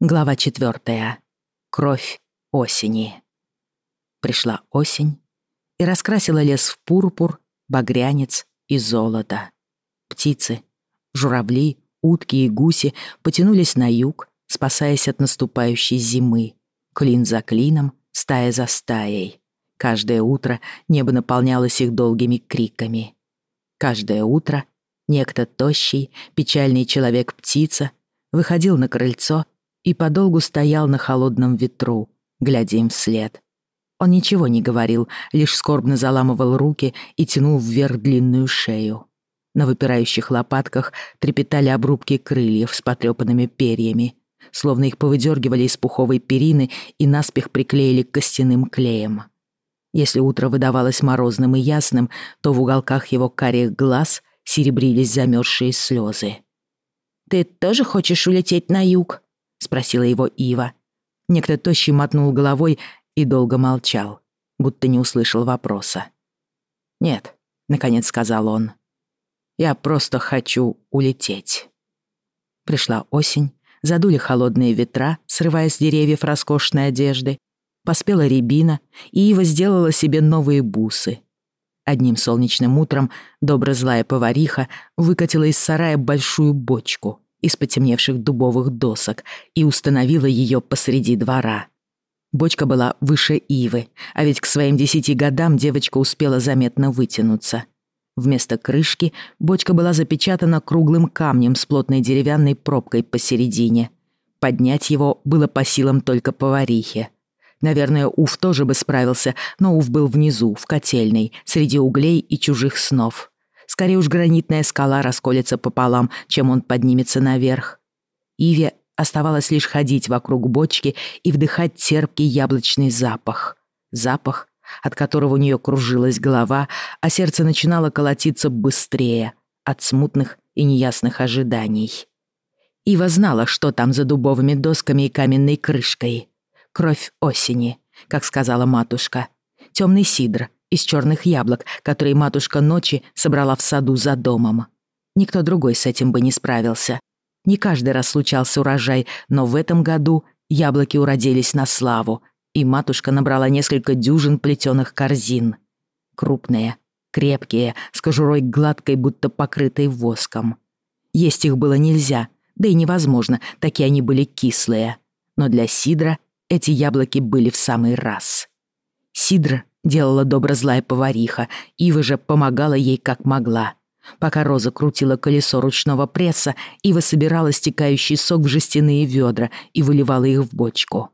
Глава четвертая. Кровь осени. Пришла осень и раскрасила лес в пурпур, багрянец и золото. Птицы, журавли, утки и гуси потянулись на юг, спасаясь от наступающей зимы. Клин за клином, стая за стаей. Каждое утро небо наполнялось их долгими криками. Каждое утро некто тощий, печальный человек-птица выходил на крыльцо и подолгу стоял на холодном ветру, глядя им вслед. Он ничего не говорил, лишь скорбно заламывал руки и тянул вверх длинную шею. На выпирающих лопатках трепетали обрубки крыльев с потрепанными перьями, словно их повыдергивали из пуховой перины и наспех приклеили к костяным клеем. Если утро выдавалось морозным и ясным, то в уголках его карих глаз серебрились замерзшие слезы. «Ты тоже хочешь улететь на юг?» — спросила его Ива. Некто тощий мотнул головой и долго молчал, будто не услышал вопроса. «Нет», — наконец сказал он, — «я просто хочу улететь». Пришла осень, задули холодные ветра, срывая с деревьев роскошной одежды, поспела рябина, и Ива сделала себе новые бусы. Одним солнечным утром добро-злая повариха выкатила из сарая большую бочку — из потемневших дубовых досок и установила ее посреди двора. Бочка была выше ивы, а ведь к своим десяти годам девочка успела заметно вытянуться. Вместо крышки бочка была запечатана круглым камнем с плотной деревянной пробкой посередине. Поднять его было по силам только поварихе. Наверное, Уф тоже бы справился, но Уф был внизу, в котельной, среди углей и чужих снов. Скорее уж гранитная скала расколется пополам, чем он поднимется наверх. Иве оставалось лишь ходить вокруг бочки и вдыхать терпкий яблочный запах. Запах, от которого у нее кружилась голова, а сердце начинало колотиться быстрее от смутных и неясных ожиданий. Ива знала, что там за дубовыми досками и каменной крышкой. Кровь осени, как сказала матушка. Темный сидр, из черных яблок, которые матушка ночи собрала в саду за домом. Никто другой с этим бы не справился. Не каждый раз случался урожай, но в этом году яблоки уродились на славу, и матушка набрала несколько дюжин плетеных корзин. Крупные, крепкие, с кожурой гладкой, будто покрытой воском. Есть их было нельзя, да и невозможно, такие они были кислые. Но для сидра эти яблоки были в самый раз. Сидр делала добро-злая повариха, Ива же помогала ей как могла. Пока Роза крутила колесо ручного пресса, Ива собирала стекающий сок в жестяные ведра и выливала их в бочку.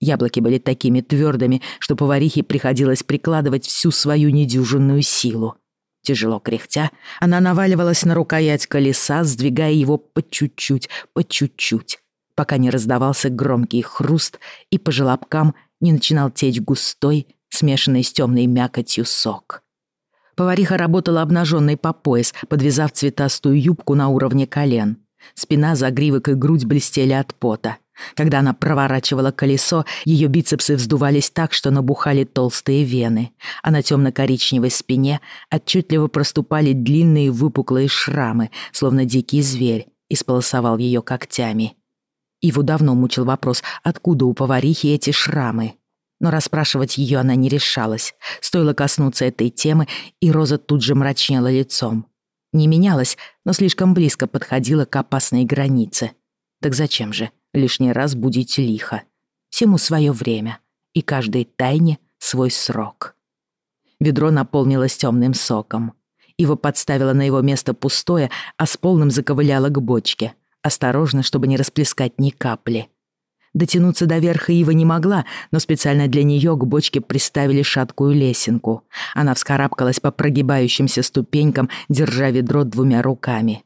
Яблоки были такими твердыми, что поварихе приходилось прикладывать всю свою недюжинную силу. Тяжело кряхтя, она наваливалась на рукоять колеса, сдвигая его по чуть-чуть, по чуть-чуть, пока не раздавался громкий хруст и по желобкам не начинал течь густой, смешанный с темной мякотью сок. Повариха работала обнаженной по пояс, подвязав цветастую юбку на уровне колен. Спина, загривок и грудь блестели от пота. Когда она проворачивала колесо, ее бицепсы вздувались так, что набухали толстые вены, а на темно-коричневой спине отчетливо проступали длинные выпуклые шрамы, словно дикий зверь, исполосовал ее когтями. Иву давно мучил вопрос, откуда у поварихи эти шрамы но расспрашивать ее она не решалась. Стоило коснуться этой темы, и Роза тут же мрачнела лицом. Не менялась, но слишком близко подходила к опасной границе. Так зачем же лишний раз будить лихо? Всему свое время, и каждой тайне свой срок. Ведро наполнилось темным соком. Ива подставила на его место пустое, а с полным заковыляла к бочке. Осторожно, чтобы не расплескать ни капли. Дотянуться до верха Ива не могла, но специально для нее к бочке приставили шаткую лесенку. Она вскарабкалась по прогибающимся ступенькам, держа ведро двумя руками.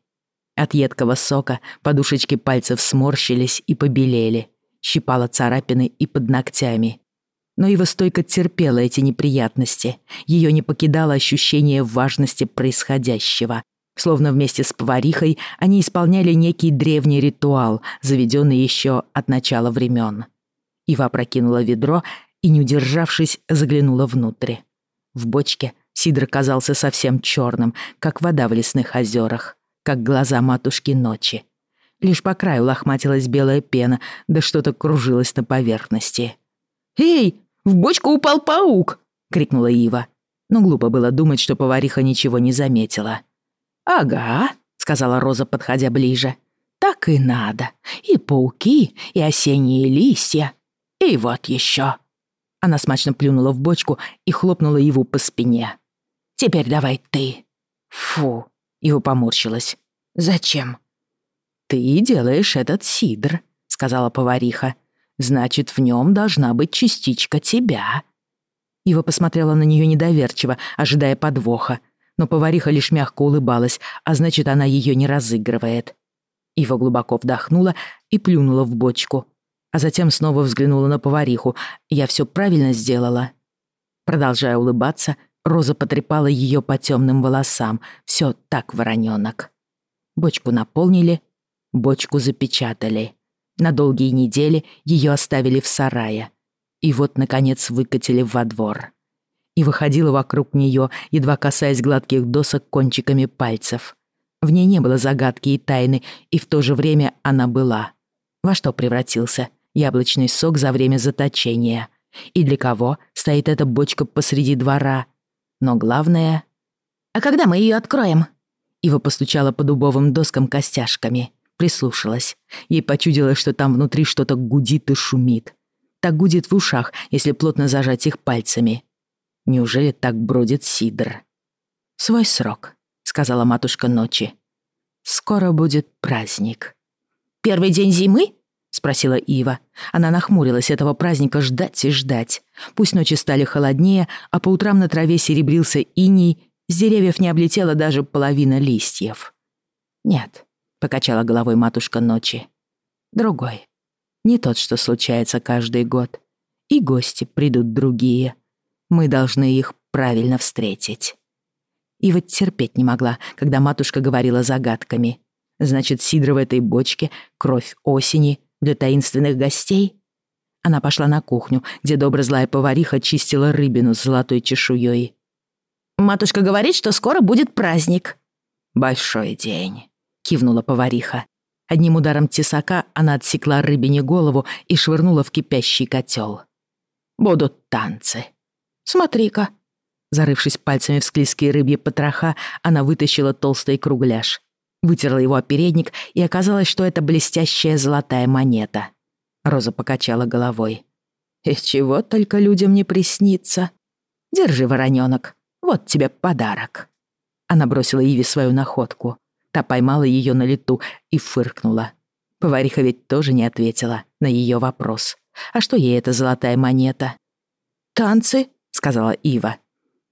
От едкого сока подушечки пальцев сморщились и побелели. Щипала царапины и под ногтями. Но Ива стойко терпела эти неприятности. Ее не покидало ощущение важности происходящего. Словно вместе с поварихой они исполняли некий древний ритуал, заведенный еще от начала времен. Ива прокинула ведро и, не удержавшись, заглянула внутрь. В бочке Сидр казался совсем черным, как вода в лесных озерах, как глаза матушки ночи. Лишь по краю лохматилась белая пена, да что-то кружилось на поверхности. «Эй, в бочку упал паук!» — крикнула Ива. Но глупо было думать, что повариха ничего не заметила. «Ага», — сказала Роза, подходя ближе. «Так и надо. И пауки, и осенние листья. И вот еще». Она смачно плюнула в бочку и хлопнула его по спине. «Теперь давай ты». «Фу», — его поморщилась. «Зачем?» «Ты делаешь этот сидр», — сказала повариха. «Значит, в нем должна быть частичка тебя». Ива посмотрела на нее недоверчиво, ожидая подвоха. Но повариха лишь мягко улыбалась, а значит, она ее не разыгрывает. Ива глубоко вдохнула и плюнула в бочку. А затем снова взглянула на повариху. «Я все правильно сделала?» Продолжая улыбаться, Роза потрепала ее по темным волосам. Все так, вороненок. Бочку наполнили, бочку запечатали. На долгие недели ее оставили в сарае. И вот, наконец, выкатили во двор. И выходила вокруг нее, едва касаясь гладких досок кончиками пальцев. В ней не было загадки и тайны, и в то же время она была. Во что превратился яблочный сок за время заточения? И для кого стоит эта бочка посреди двора? Но главное... «А когда мы ее откроем?» Ива постучала по дубовым доскам костяшками. Прислушалась. Ей почудилось, что там внутри что-то гудит и шумит. Так гудит в ушах, если плотно зажать их пальцами. Неужели так бродит Сидр? «Свой срок», — сказала матушка ночи. «Скоро будет праздник». «Первый день зимы?» — спросила Ива. Она нахмурилась этого праздника ждать и ждать. Пусть ночи стали холоднее, а по утрам на траве серебрился иней, с деревьев не облетела даже половина листьев. «Нет», — покачала головой матушка ночи. «Другой. Не тот, что случается каждый год. И гости придут другие. Мы должны их правильно встретить». Ива терпеть не могла, когда матушка говорила загадками. Значит, сидр в этой бочке — кровь осени — для таинственных гостей? Она пошла на кухню, где добро-злая повариха чистила рыбину с золотой чешуей. «Матушка говорит, что скоро будет праздник». «Большой день», — кивнула повариха. Одним ударом тесака она отсекла рыбине голову и швырнула в кипящий котел. «Будут танцы. Смотри-ка». Зарывшись пальцами в склизкие рыбьи потроха, она вытащила толстый кругляш. Вытерла его о передник, и оказалось, что это блестящая золотая монета. Роза покачала головой. «И чего только людям не приснится. Держи, воронёнок, вот тебе подарок». Она бросила Иве свою находку. Та поймала ее на лету и фыркнула. Повариха ведь тоже не ответила на ее вопрос. А что ей эта золотая монета? «Танцы», — сказала Ива.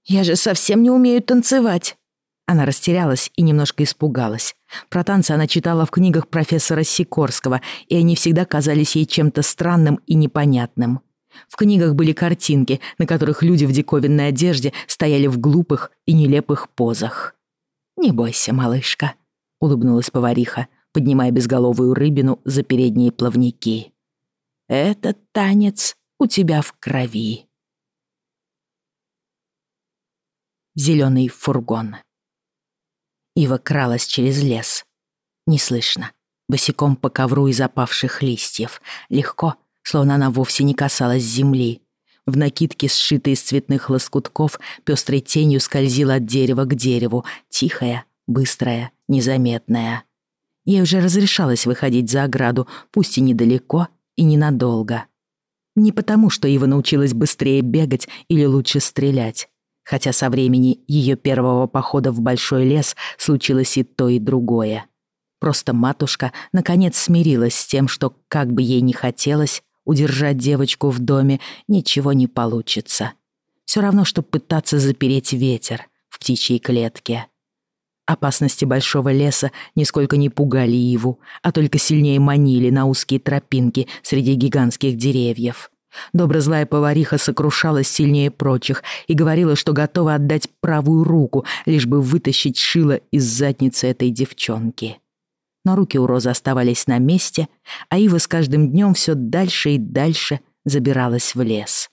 «Я же совсем не умею танцевать». Она растерялась и немножко испугалась. Про танцы она читала в книгах профессора Сикорского, и они всегда казались ей чем-то странным и непонятным. В книгах были картинки, на которых люди в диковинной одежде стояли в глупых и нелепых позах. «Не бойся, малышка», — улыбнулась повариха, поднимая безголовую рыбину за передние плавники. «Этот танец у тебя в крови». Зеленый фургон. Ива кралась через лес. Неслышно, босиком по ковру из опавших листьев. Легко, словно она вовсе не касалась земли. В накидке, сшитой из цветных лоскутков, пестрой тенью скользила от дерева к дереву, тихая, быстрая, незаметная. Ей уже разрешалось выходить за ограду, пусть и недалеко, и ненадолго. Не потому, что Ива научилась быстрее бегать или лучше стрелять хотя со времени ее первого похода в большой лес случилось и то, и другое. Просто матушка наконец смирилась с тем, что, как бы ей ни хотелось, удержать девочку в доме ничего не получится. Все равно, что пытаться запереть ветер в птичьей клетке. Опасности большого леса нисколько не пугали Иву, а только сильнее манили на узкие тропинки среди гигантских деревьев. Доброзлая повариха сокрушалась сильнее прочих и говорила, что готова отдать правую руку, лишь бы вытащить шило из задницы этой девчонки. Но руки у Розы оставались на месте, а Ива с каждым днем все дальше и дальше забиралась в лес.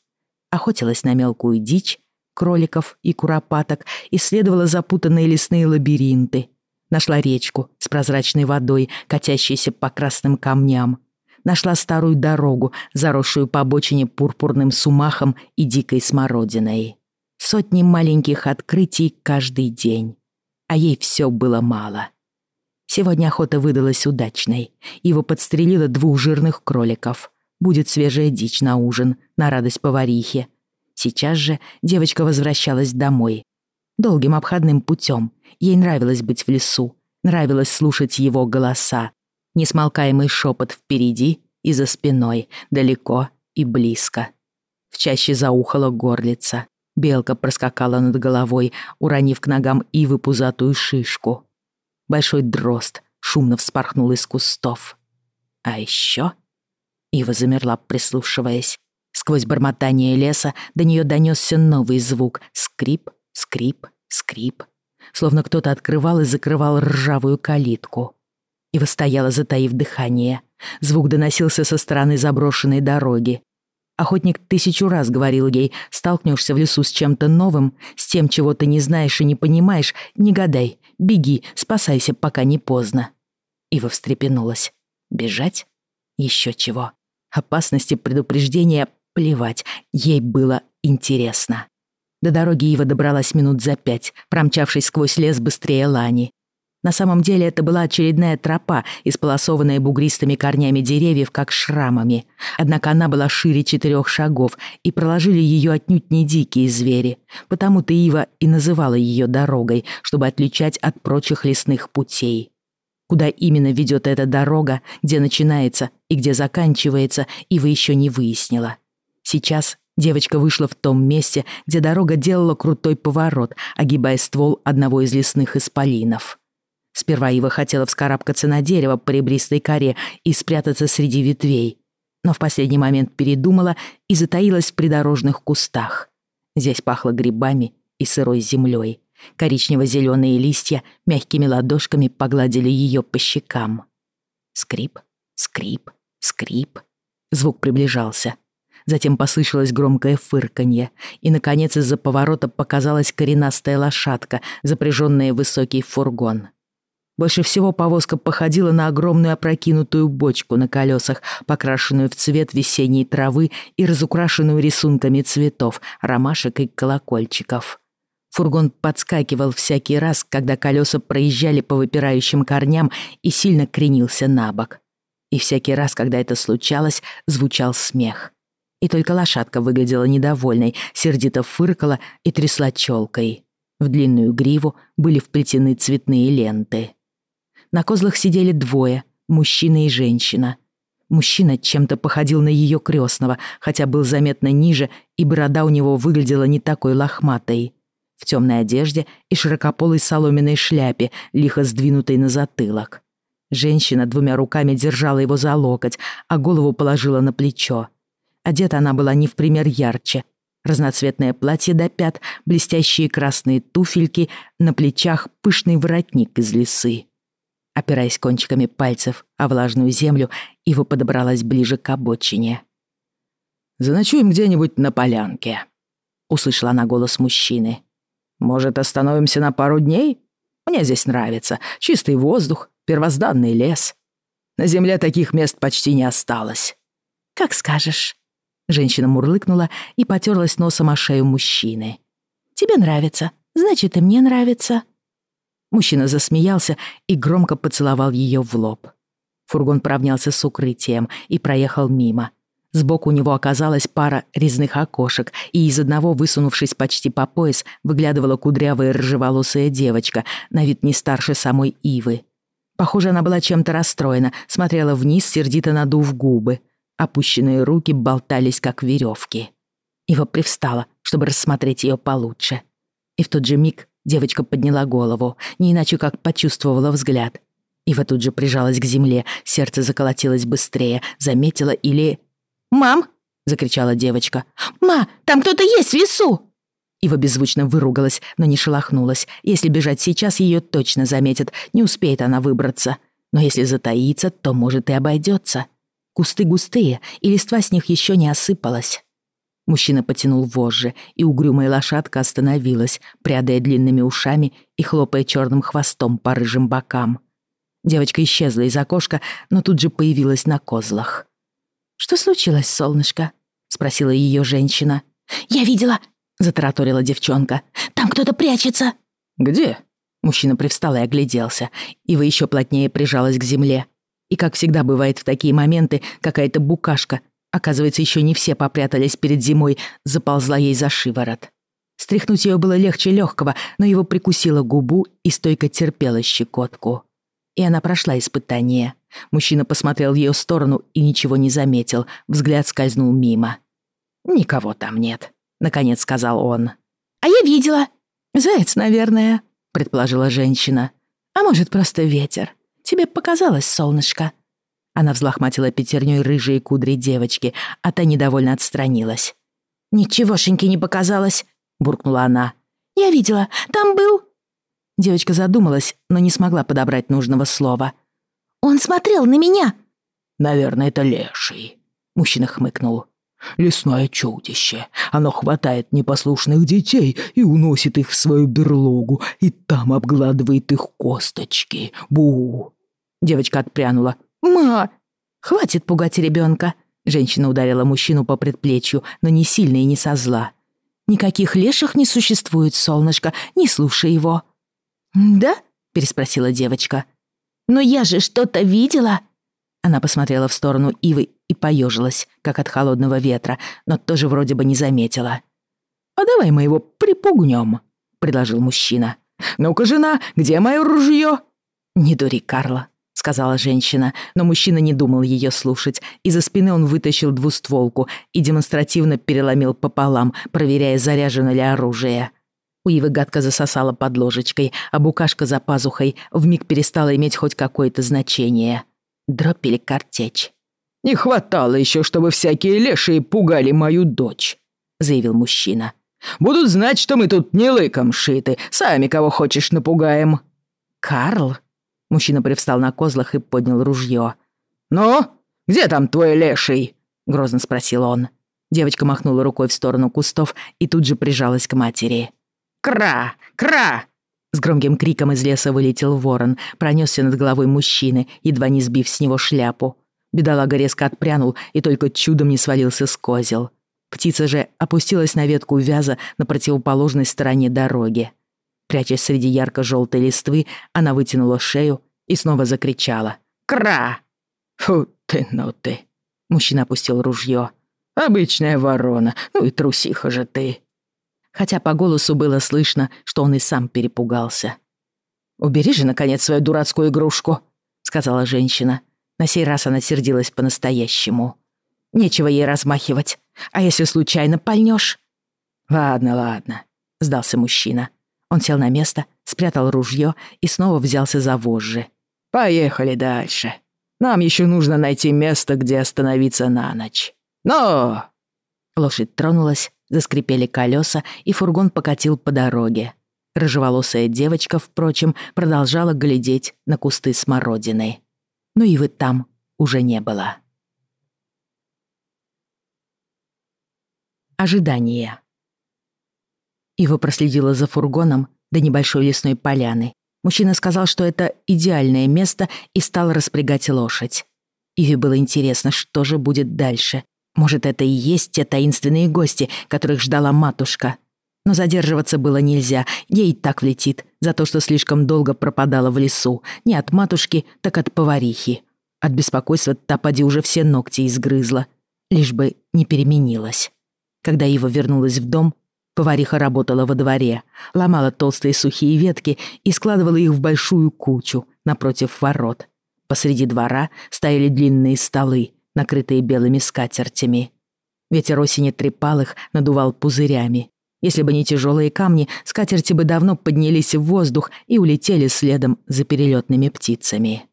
Охотилась на мелкую дичь, кроликов и куропаток, исследовала запутанные лесные лабиринты. Нашла речку с прозрачной водой, катящейся по красным камням. Нашла старую дорогу, заросшую по обочине пурпурным сумахом и дикой смородиной. Сотни маленьких открытий каждый день. А ей все было мало. Сегодня охота выдалась удачной. Его подстрелило двух жирных кроликов. Будет свежая дичь на ужин, на радость поварихе. Сейчас же девочка возвращалась домой. Долгим обходным путем. Ей нравилось быть в лесу. Нравилось слушать его голоса. Несмолкаемый шепот впереди и за спиной, далеко и близко. В чаще заухала горлица. Белка проскакала над головой, уронив к ногам ивы пузатую шишку. Большой дрозд шумно вспорхнул из кустов. А еще Ива замерла, прислушиваясь. Сквозь бормотание леса до нее донесся новый звук — скрип, скрип, скрип. Словно кто-то открывал и закрывал ржавую калитку. Ива стояла, затаив дыхание. Звук доносился со стороны заброшенной дороги. Охотник тысячу раз говорил ей, столкнешься в лесу с чем-то новым, с тем, чего ты не знаешь и не понимаешь, не гадай, беги, спасайся, пока не поздно. Ива встрепенулась. Бежать? Еще чего. Опасности предупреждения плевать, ей было интересно. До дороги Ива добралась минут за пять, промчавшись сквозь лес быстрее Лани. На самом деле это была очередная тропа, исполосованная бугристыми корнями деревьев, как шрамами. Однако она была шире четырех шагов, и проложили ее отнюдь не дикие звери. Потому-то Ива и называла ее дорогой, чтобы отличать от прочих лесных путей. Куда именно ведет эта дорога, где начинается и где заканчивается, Ива еще не выяснила. Сейчас девочка вышла в том месте, где дорога делала крутой поворот, огибая ствол одного из лесных исполинов. Сперва Ива хотела вскарабкаться на дерево по ребристой коре и спрятаться среди ветвей, но в последний момент передумала и затаилась в придорожных кустах. Здесь пахло грибами и сырой землей. Коричнево-зеленые листья мягкими ладошками погладили ее по щекам. Скрип, скрип, скрип. Звук приближался. Затем послышалось громкое фырканье, и, наконец, из-за поворота показалась коренастая лошадка, запряженная в высокий фургон. Больше всего повозка походила на огромную опрокинутую бочку на колесах, покрашенную в цвет весенней травы и разукрашенную рисунками цветов, ромашек и колокольчиков. Фургон подскакивал всякий раз, когда колеса проезжали по выпирающим корням и сильно кренился на бок. И всякий раз, когда это случалось, звучал смех. И только лошадка выглядела недовольной, сердито фыркала и трясла челкой. В длинную гриву были вплетены цветные ленты. На козлах сидели двое, мужчина и женщина. Мужчина чем-то походил на ее крестного, хотя был заметно ниже, и борода у него выглядела не такой лохматой. В темной одежде и широкополой соломенной шляпе, лихо сдвинутой на затылок. Женщина двумя руками держала его за локоть, а голову положила на плечо. Одета она была не в пример ярче. Разноцветное платье до пят, блестящие красные туфельки, на плечах пышный воротник из лисы. Опираясь кончиками пальцев о влажную землю, Ива подобралась ближе к обочине. «Заночуем где-нибудь на полянке», — услышала она голос мужчины. «Может, остановимся на пару дней? Мне здесь нравится. Чистый воздух, первозданный лес. На земле таких мест почти не осталось». «Как скажешь». Женщина мурлыкнула и потерлась носом о шею мужчины. «Тебе нравится, значит, и мне нравится». Мужчина засмеялся и громко поцеловал ее в лоб. Фургон поравнялся с укрытием и проехал мимо. Сбоку у него оказалась пара резных окошек, и из одного, высунувшись почти по пояс, выглядывала кудрявая рыжеволосая девочка, на вид не старше самой Ивы. Похоже, она была чем-то расстроена, смотрела вниз, сердито надув губы. Опущенные руки болтались, как веревки. Ива привстала, чтобы рассмотреть ее получше. И в тот же миг Девочка подняла голову, не иначе как почувствовала взгляд. Ива тут же прижалась к земле, сердце заколотилось быстрее, заметила или... «Мам!» — закричала девочка. «Ма, там кто-то есть в лесу!» Ива беззвучно выругалась, но не шелохнулась. Если бежать сейчас, ее точно заметят, не успеет она выбраться. Но если затаиться, то, может, и обойдется. Кусты густые, и листва с них еще не осыпалась. Мужчина потянул вожжи, и угрюмая лошадка остановилась, прядая длинными ушами и хлопая черным хвостом по рыжим бокам. Девочка исчезла из окошка, но тут же появилась на козлах. «Что случилось, солнышко?» — спросила ее женщина. «Я видела!» — затараторила девчонка. «Там кто-то прячется!» «Где?» Мужчина привстал и огляделся. Ива еще плотнее прижалась к земле. И, как всегда бывает в такие моменты, какая-то букашка Оказывается, еще не все попрятались перед зимой, заползла ей за шиворот. Стряхнуть ее было легче легкого, но его прикусила губу и стойко терпела щекотку. И она прошла испытание. Мужчина посмотрел в ее сторону и ничего не заметил, взгляд скользнул мимо. «Никого там нет», — наконец сказал он. «А я видела. Заяц, наверное», — предположила женщина. «А может, просто ветер. Тебе показалось, солнышко?» Она взлохматила пятерней рыжие кудри девочки, а та недовольно отстранилась. «Ничегошеньки не показалось», — буркнула она. «Я видела, там был...» Девочка задумалась, но не смогла подобрать нужного слова. «Он смотрел на меня!» «Наверное, это леший», — мужчина хмыкнул. «Лесное чудище. Оно хватает непослушных детей и уносит их в свою берлогу, и там обгладывает их косточки. Бу!» Девочка отпрянула. «Ма!» «Хватит пугать ребенка. Женщина ударила мужчину по предплечью, но не сильно и не со зла. «Никаких леших не существует, солнышко, не слушай его». «Да?» — переспросила девочка. «Но я же что-то видела!» Она посмотрела в сторону Ивы и поежилась, как от холодного ветра, но тоже вроде бы не заметила. «А давай мы его припугнем», — предложил мужчина. «Ну-ка, жена, где мое ружье?» «Не дури, Карла сказала женщина, но мужчина не думал ее слушать. Из-за спины он вытащил двустволку и демонстративно переломил пополам, проверяя, заряжено ли оружие. У Ивы гадко засосала под ложечкой, а букашка за пазухой вмиг перестала иметь хоть какое-то значение. Дробь или картечь. «Не хватало еще, чтобы всякие лешие пугали мою дочь», — заявил мужчина. «Будут знать, что мы тут не лыком шиты, сами кого хочешь напугаем». «Карл?» Мужчина привстал на козлах и поднял ружье. «Ну, где там твой леший?» — грозно спросил он. Девочка махнула рукой в сторону кустов и тут же прижалась к матери. «Кра! Кра!» С громким криком из леса вылетел ворон, пронесся над головой мужчины, едва не сбив с него шляпу. Бедолага резко отпрянул и только чудом не свалился с козел. Птица же опустилась на ветку вяза на противоположной стороне дороги. Прячась среди ярко-желтой листвы, она вытянула шею и снова закричала. «Кра!» «Фу ты, ну ты!» Мужчина опустил ружье. «Обычная ворона, ну и трусиха же ты!» Хотя по голосу было слышно, что он и сам перепугался. «Убери же, наконец, свою дурацкую игрушку», — сказала женщина. На сей раз она сердилась по-настоящему. «Нечего ей размахивать. А если случайно пальнешь?» «Ладно, ладно», — сдался мужчина. Он сел на место, спрятал ружье и снова взялся за вожжи. «Поехали дальше. Нам еще нужно найти место, где остановиться на ночь. Но...» Лошадь тронулась, заскрипели колеса, и фургон покатил по дороге. Рыжеволосая девочка, впрочем, продолжала глядеть на кусты смородины. Но и вы там уже не было. Ожидание. Ива проследила за фургоном до небольшой лесной поляны. Мужчина сказал, что это идеальное место, и стал распрягать лошадь. Иве было интересно, что же будет дальше. Может, это и есть те таинственные гости, которых ждала матушка. Но задерживаться было нельзя, ей так влетит за то, что слишком долго пропадала в лесу. Не от матушки, так от поварихи. От беспокойства Тапади уже все ногти изгрызла. Лишь бы не переменилась. Когда Ива вернулась в дом, Повариха работала во дворе, ломала толстые сухие ветки и складывала их в большую кучу напротив ворот. Посреди двора стояли длинные столы, накрытые белыми скатертями. Ветер осени трепал их, надувал пузырями. Если бы не тяжелые камни, скатерти бы давно поднялись в воздух и улетели следом за перелетными птицами.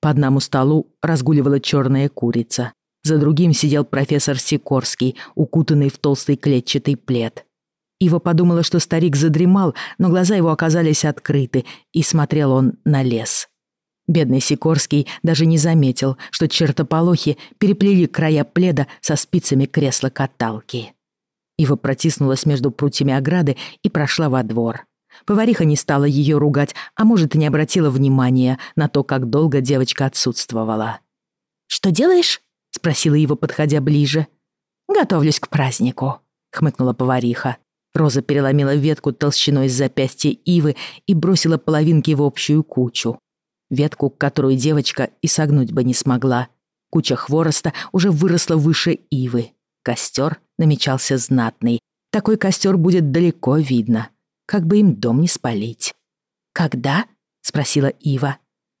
По одному столу разгуливала черная курица. За другим сидел профессор Сикорский, укутанный в толстый клетчатый плед. Ива подумала, что старик задремал, но глаза его оказались открыты, и смотрел он на лес. Бедный Сикорский даже не заметил, что чертополохи переплели края пледа со спицами кресла-каталки. Ива протиснулась между прутьями ограды и прошла во двор. Повариха не стала ее ругать, а может, и не обратила внимания на то, как долго девочка отсутствовала. «Что делаешь?» — спросила его, подходя ближе. «Готовлюсь к празднику», — хмыкнула повариха. Роза переломила ветку толщиной из запястья ивы и бросила половинки в общую кучу. Ветку, которую девочка и согнуть бы не смогла. Куча хвороста уже выросла выше ивы. Костер намечался знатный. Такой костер будет далеко видно. Как бы им дом не спалить. «Когда?» — спросила Ива.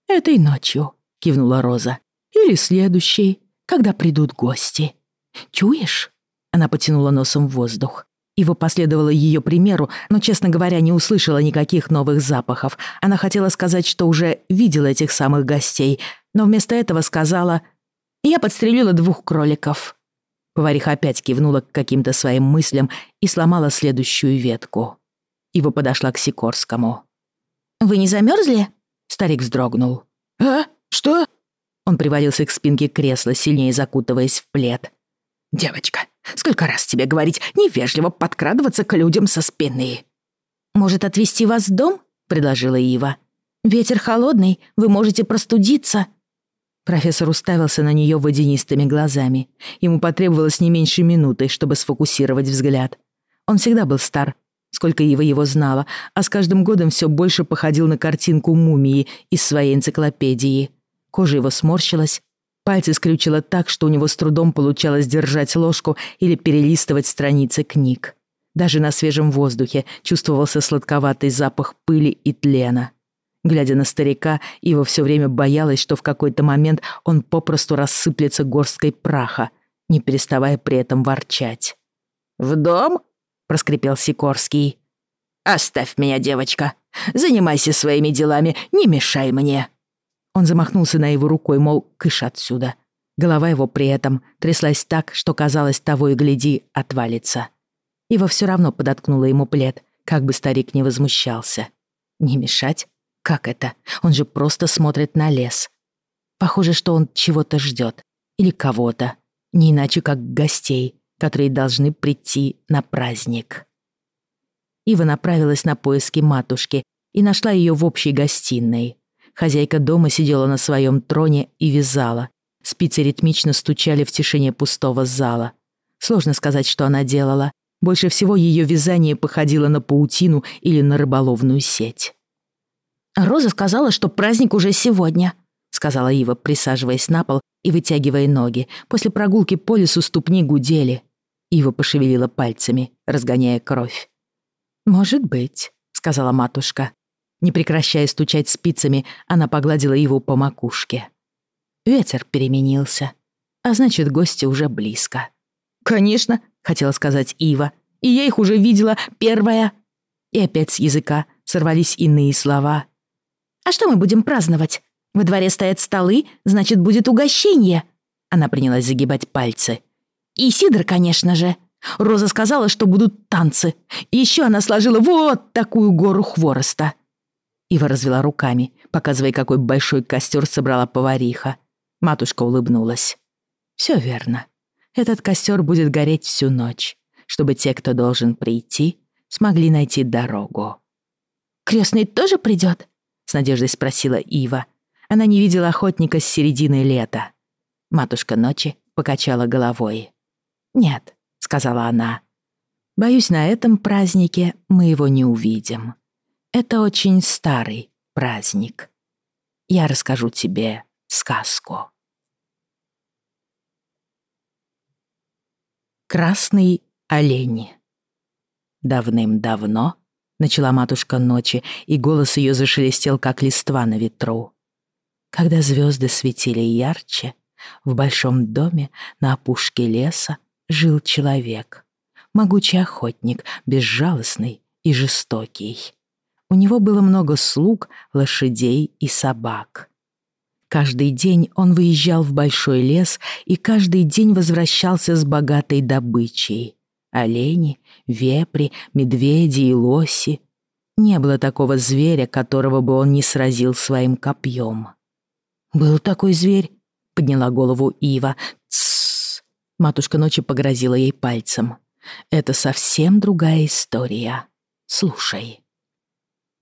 «Этой ночью», — кивнула Роза. «Или следующей, когда придут гости. Чуешь?» Она потянула носом в воздух. Ива последовала ее примеру, но, честно говоря, не услышала никаких новых запахов. Она хотела сказать, что уже видела этих самых гостей, но вместо этого сказала «Я подстрелила двух кроликов». Повариха опять кивнула к каким-то своим мыслям и сломала следующую ветку. Ива подошла к Сикорскому. «Вы не замерзли? Старик вздрогнул. «А? Что?» Он привалился к спинке кресла, сильнее закутываясь в плед. «Девочка, сколько раз тебе говорить, невежливо подкрадываться к людям со спины?» «Может, отвезти вас в дом?» — предложила Ива. «Ветер холодный, вы можете простудиться». Профессор уставился на нее водянистыми глазами. Ему потребовалось не меньше минуты, чтобы сфокусировать взгляд. Он всегда был стар, сколько Ива его знала, а с каждым годом все больше походил на картинку мумии из своей энциклопедии. Кожа его сморщилась, Пальцы скрючило так, что у него с трудом получалось держать ложку или перелистывать страницы книг. Даже на свежем воздухе чувствовался сладковатый запах пыли и тлена. Глядя на старика, Ива все время боялась, что в какой-то момент он попросту рассыплется горсткой праха, не переставая при этом ворчать. «В дом?» — проскрипел Сикорский. «Оставь меня, девочка. Занимайся своими делами, не мешай мне». Он замахнулся на его рукой, мол, кыш отсюда. Голова его при этом тряслась так, что казалось, того и гляди, отвалится. Ива все равно подоткнула ему плед, как бы старик не возмущался. Не мешать? Как это? Он же просто смотрит на лес. Похоже, что он чего-то ждет. Или кого-то. Не иначе, как гостей, которые должны прийти на праздник. Ива направилась на поиски матушки и нашла ее в общей гостиной. Хозяйка дома сидела на своем троне и вязала. Спицы ритмично стучали в тишине пустого зала. Сложно сказать, что она делала. Больше всего ее вязание походило на паутину или на рыболовную сеть. «Роза сказала, что праздник уже сегодня», — сказала Ива, присаживаясь на пол и вытягивая ноги. После прогулки по лесу ступни гудели. Ива пошевелила пальцами, разгоняя кровь. «Может быть», — сказала матушка. Не прекращая стучать спицами, она погладила его по макушке. Ветер переменился, а значит, гости уже близко. «Конечно», — хотела сказать Ива, — «и я их уже видела первая». И опять с языка сорвались иные слова. «А что мы будем праздновать? Во дворе стоят столы, значит, будет угощение». Она принялась загибать пальцы. «И сидр, конечно же. Роза сказала, что будут танцы. И еще она сложила вот такую гору хвороста». Ива развела руками, показывая, какой большой костер собрала повариха. Матушка улыбнулась. Все верно. Этот костер будет гореть всю ночь, чтобы те, кто должен прийти, смогли найти дорогу. «Крестный тоже придет? с надеждой спросила Ива. Она не видела охотника с середины лета. Матушка ночи покачала головой. «Нет», — сказала она. «Боюсь, на этом празднике мы его не увидим». Это очень старый праздник. Я расскажу тебе сказку. Красный олень. Давным-давно начала матушка ночи, и голос ее зашелестел, как листва на ветру. Когда звезды светили ярче, в большом доме на опушке леса жил человек, могучий охотник, безжалостный и жестокий. У него было много слуг, лошадей и собак. Каждый день он выезжал в большой лес и каждый день возвращался с богатой добычей. Олени, вепри, медведи и лоси. Не было такого зверя, которого бы он не сразил своим копьем. «Был такой зверь?» — подняла голову Ива. «Тссс!» — матушка ночи погрозила ей пальцем. Это совсем другая история. Слушай.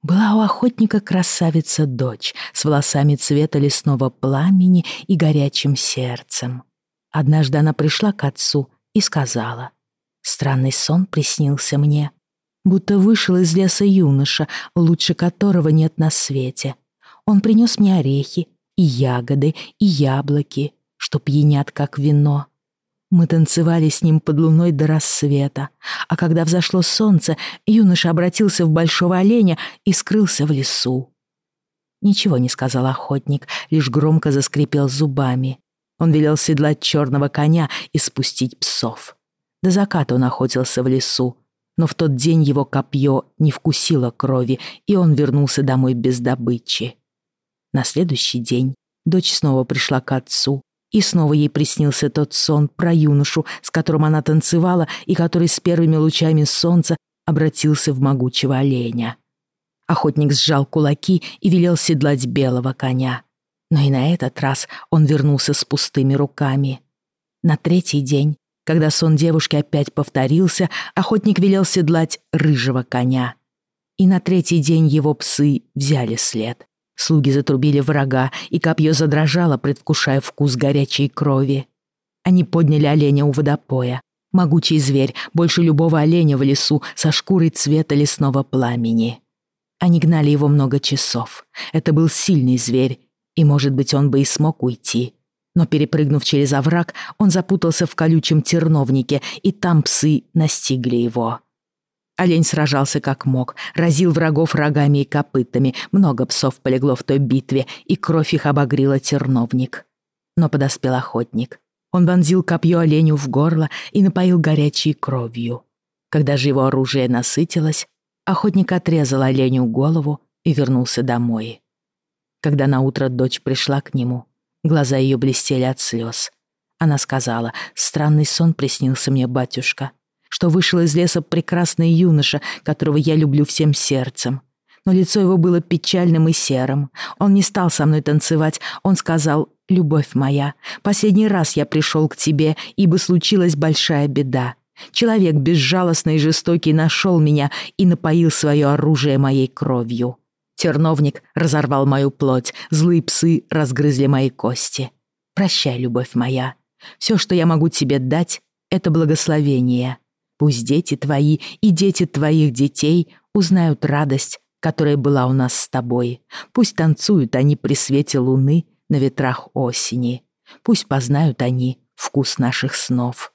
Была у охотника красавица-дочь с волосами цвета лесного пламени и горячим сердцем. Однажды она пришла к отцу и сказала, «Странный сон приснился мне, будто вышел из леса юноша, лучше которого нет на свете. Он принес мне орехи и ягоды и яблоки, что пьянят как вино. Мы танцевали с ним под луной до рассвета, а когда взошло солнце, юноша обратился в большого оленя и скрылся в лесу. Ничего не сказал охотник, лишь громко заскрипел зубами. Он велел седлать черного коня и спустить псов. До заката он охотился в лесу, но в тот день его копье не вкусило крови, и он вернулся домой без добычи. На следующий день дочь снова пришла к отцу, и снова ей приснился тот сон про юношу, с которым она танцевала и который с первыми лучами солнца обратился в могучего оленя. Охотник сжал кулаки и велел седлать белого коня. Но и на этот раз он вернулся с пустыми руками. На третий день, когда сон девушки опять повторился, охотник велел седлать рыжего коня. И на третий день его псы взяли след. Слуги затрубили врага, и копье задрожало, предвкушая вкус горячей крови. Они подняли оленя у водопоя. Могучий зверь, больше любого оленя в лесу, со шкурой цвета лесного пламени. Они гнали его много часов. Это был сильный зверь, и, может быть, он бы и смог уйти. Но, перепрыгнув через овраг, он запутался в колючем терновнике, и там псы настигли его. Олень сражался как мог, разил врагов рогами и копытами. Много псов полегло в той битве, и кровь их обогрила терновник. Но подоспел охотник. Он вонзил копье оленю в горло и напоил горячей кровью. Когда же его оружие насытилось, охотник отрезал оленю голову и вернулся домой. Когда наутро дочь пришла к нему, глаза ее блестели от слез. Она сказала, «Странный сон приснился мне, батюшка что вышел из леса прекрасный юноша, которого я люблю всем сердцем. Но лицо его было печальным и серым. Он не стал со мной танцевать. Он сказал, «Любовь моя, последний раз я пришел к тебе, ибо случилась большая беда. Человек безжалостный и жестокий нашел меня и напоил свое оружие моей кровью. Терновник разорвал мою плоть, злые псы разгрызли мои кости. Прощай, любовь моя. Все, что я могу тебе дать, это благословение. Пусть дети твои и дети твоих детей узнают радость, которая была у нас с тобой. Пусть танцуют они при свете луны на ветрах осени. Пусть познают они вкус наших снов.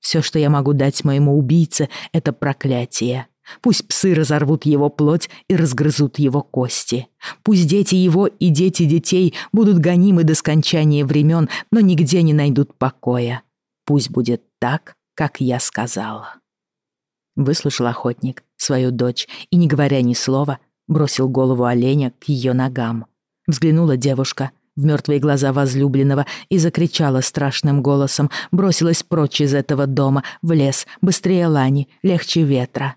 Все, что я могу дать моему убийце, это проклятие. Пусть псы разорвут его плоть и разгрызут его кости. Пусть дети его и дети детей будут гонимы до скончания времен, но нигде не найдут покоя. Пусть будет так, как я сказала. Выслушал охотник свою дочь и, не говоря ни слова, бросил голову оленя к ее ногам. Взглянула девушка в мертвые глаза возлюбленного и закричала страшным голосом, бросилась прочь из этого дома, в лес, быстрее лани, легче ветра.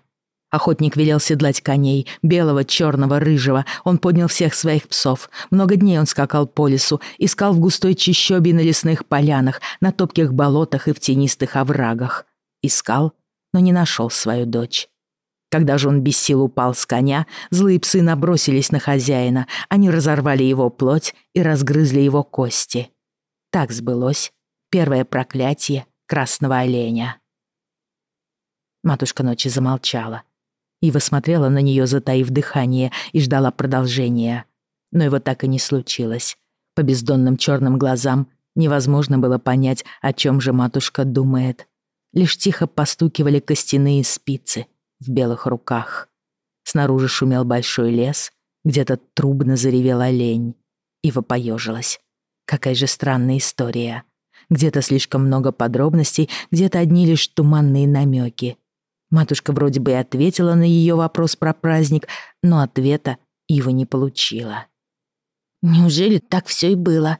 Охотник велел седлать коней, белого, черного, рыжего. Он поднял всех своих псов. Много дней он скакал по лесу, искал в густой чащобе на лесных полянах, на топких болотах и в тенистых оврагах. Искал, но не нашел свою дочь. Когда же он без сил упал с коня, злые псы набросились на хозяина. Они разорвали его плоть и разгрызли его кости. Так сбылось первое проклятие красного оленя. Матушка ночи замолчала. Ива смотрела на нее, затаив дыхание, и ждала продолжения. Но его так и не случилось. По бездонным черным глазам невозможно было понять, о чем же матушка думает. Лишь тихо постукивали костяные спицы в белых руках. Снаружи шумел большой лес, где-то трубно заревел олень. Ива поежилась. Какая же странная история. Где-то слишком много подробностей, где-то одни лишь туманные намеки. Матушка вроде бы и ответила на ее вопрос про праздник, но ответа Ива не получила. «Неужели так все и было?»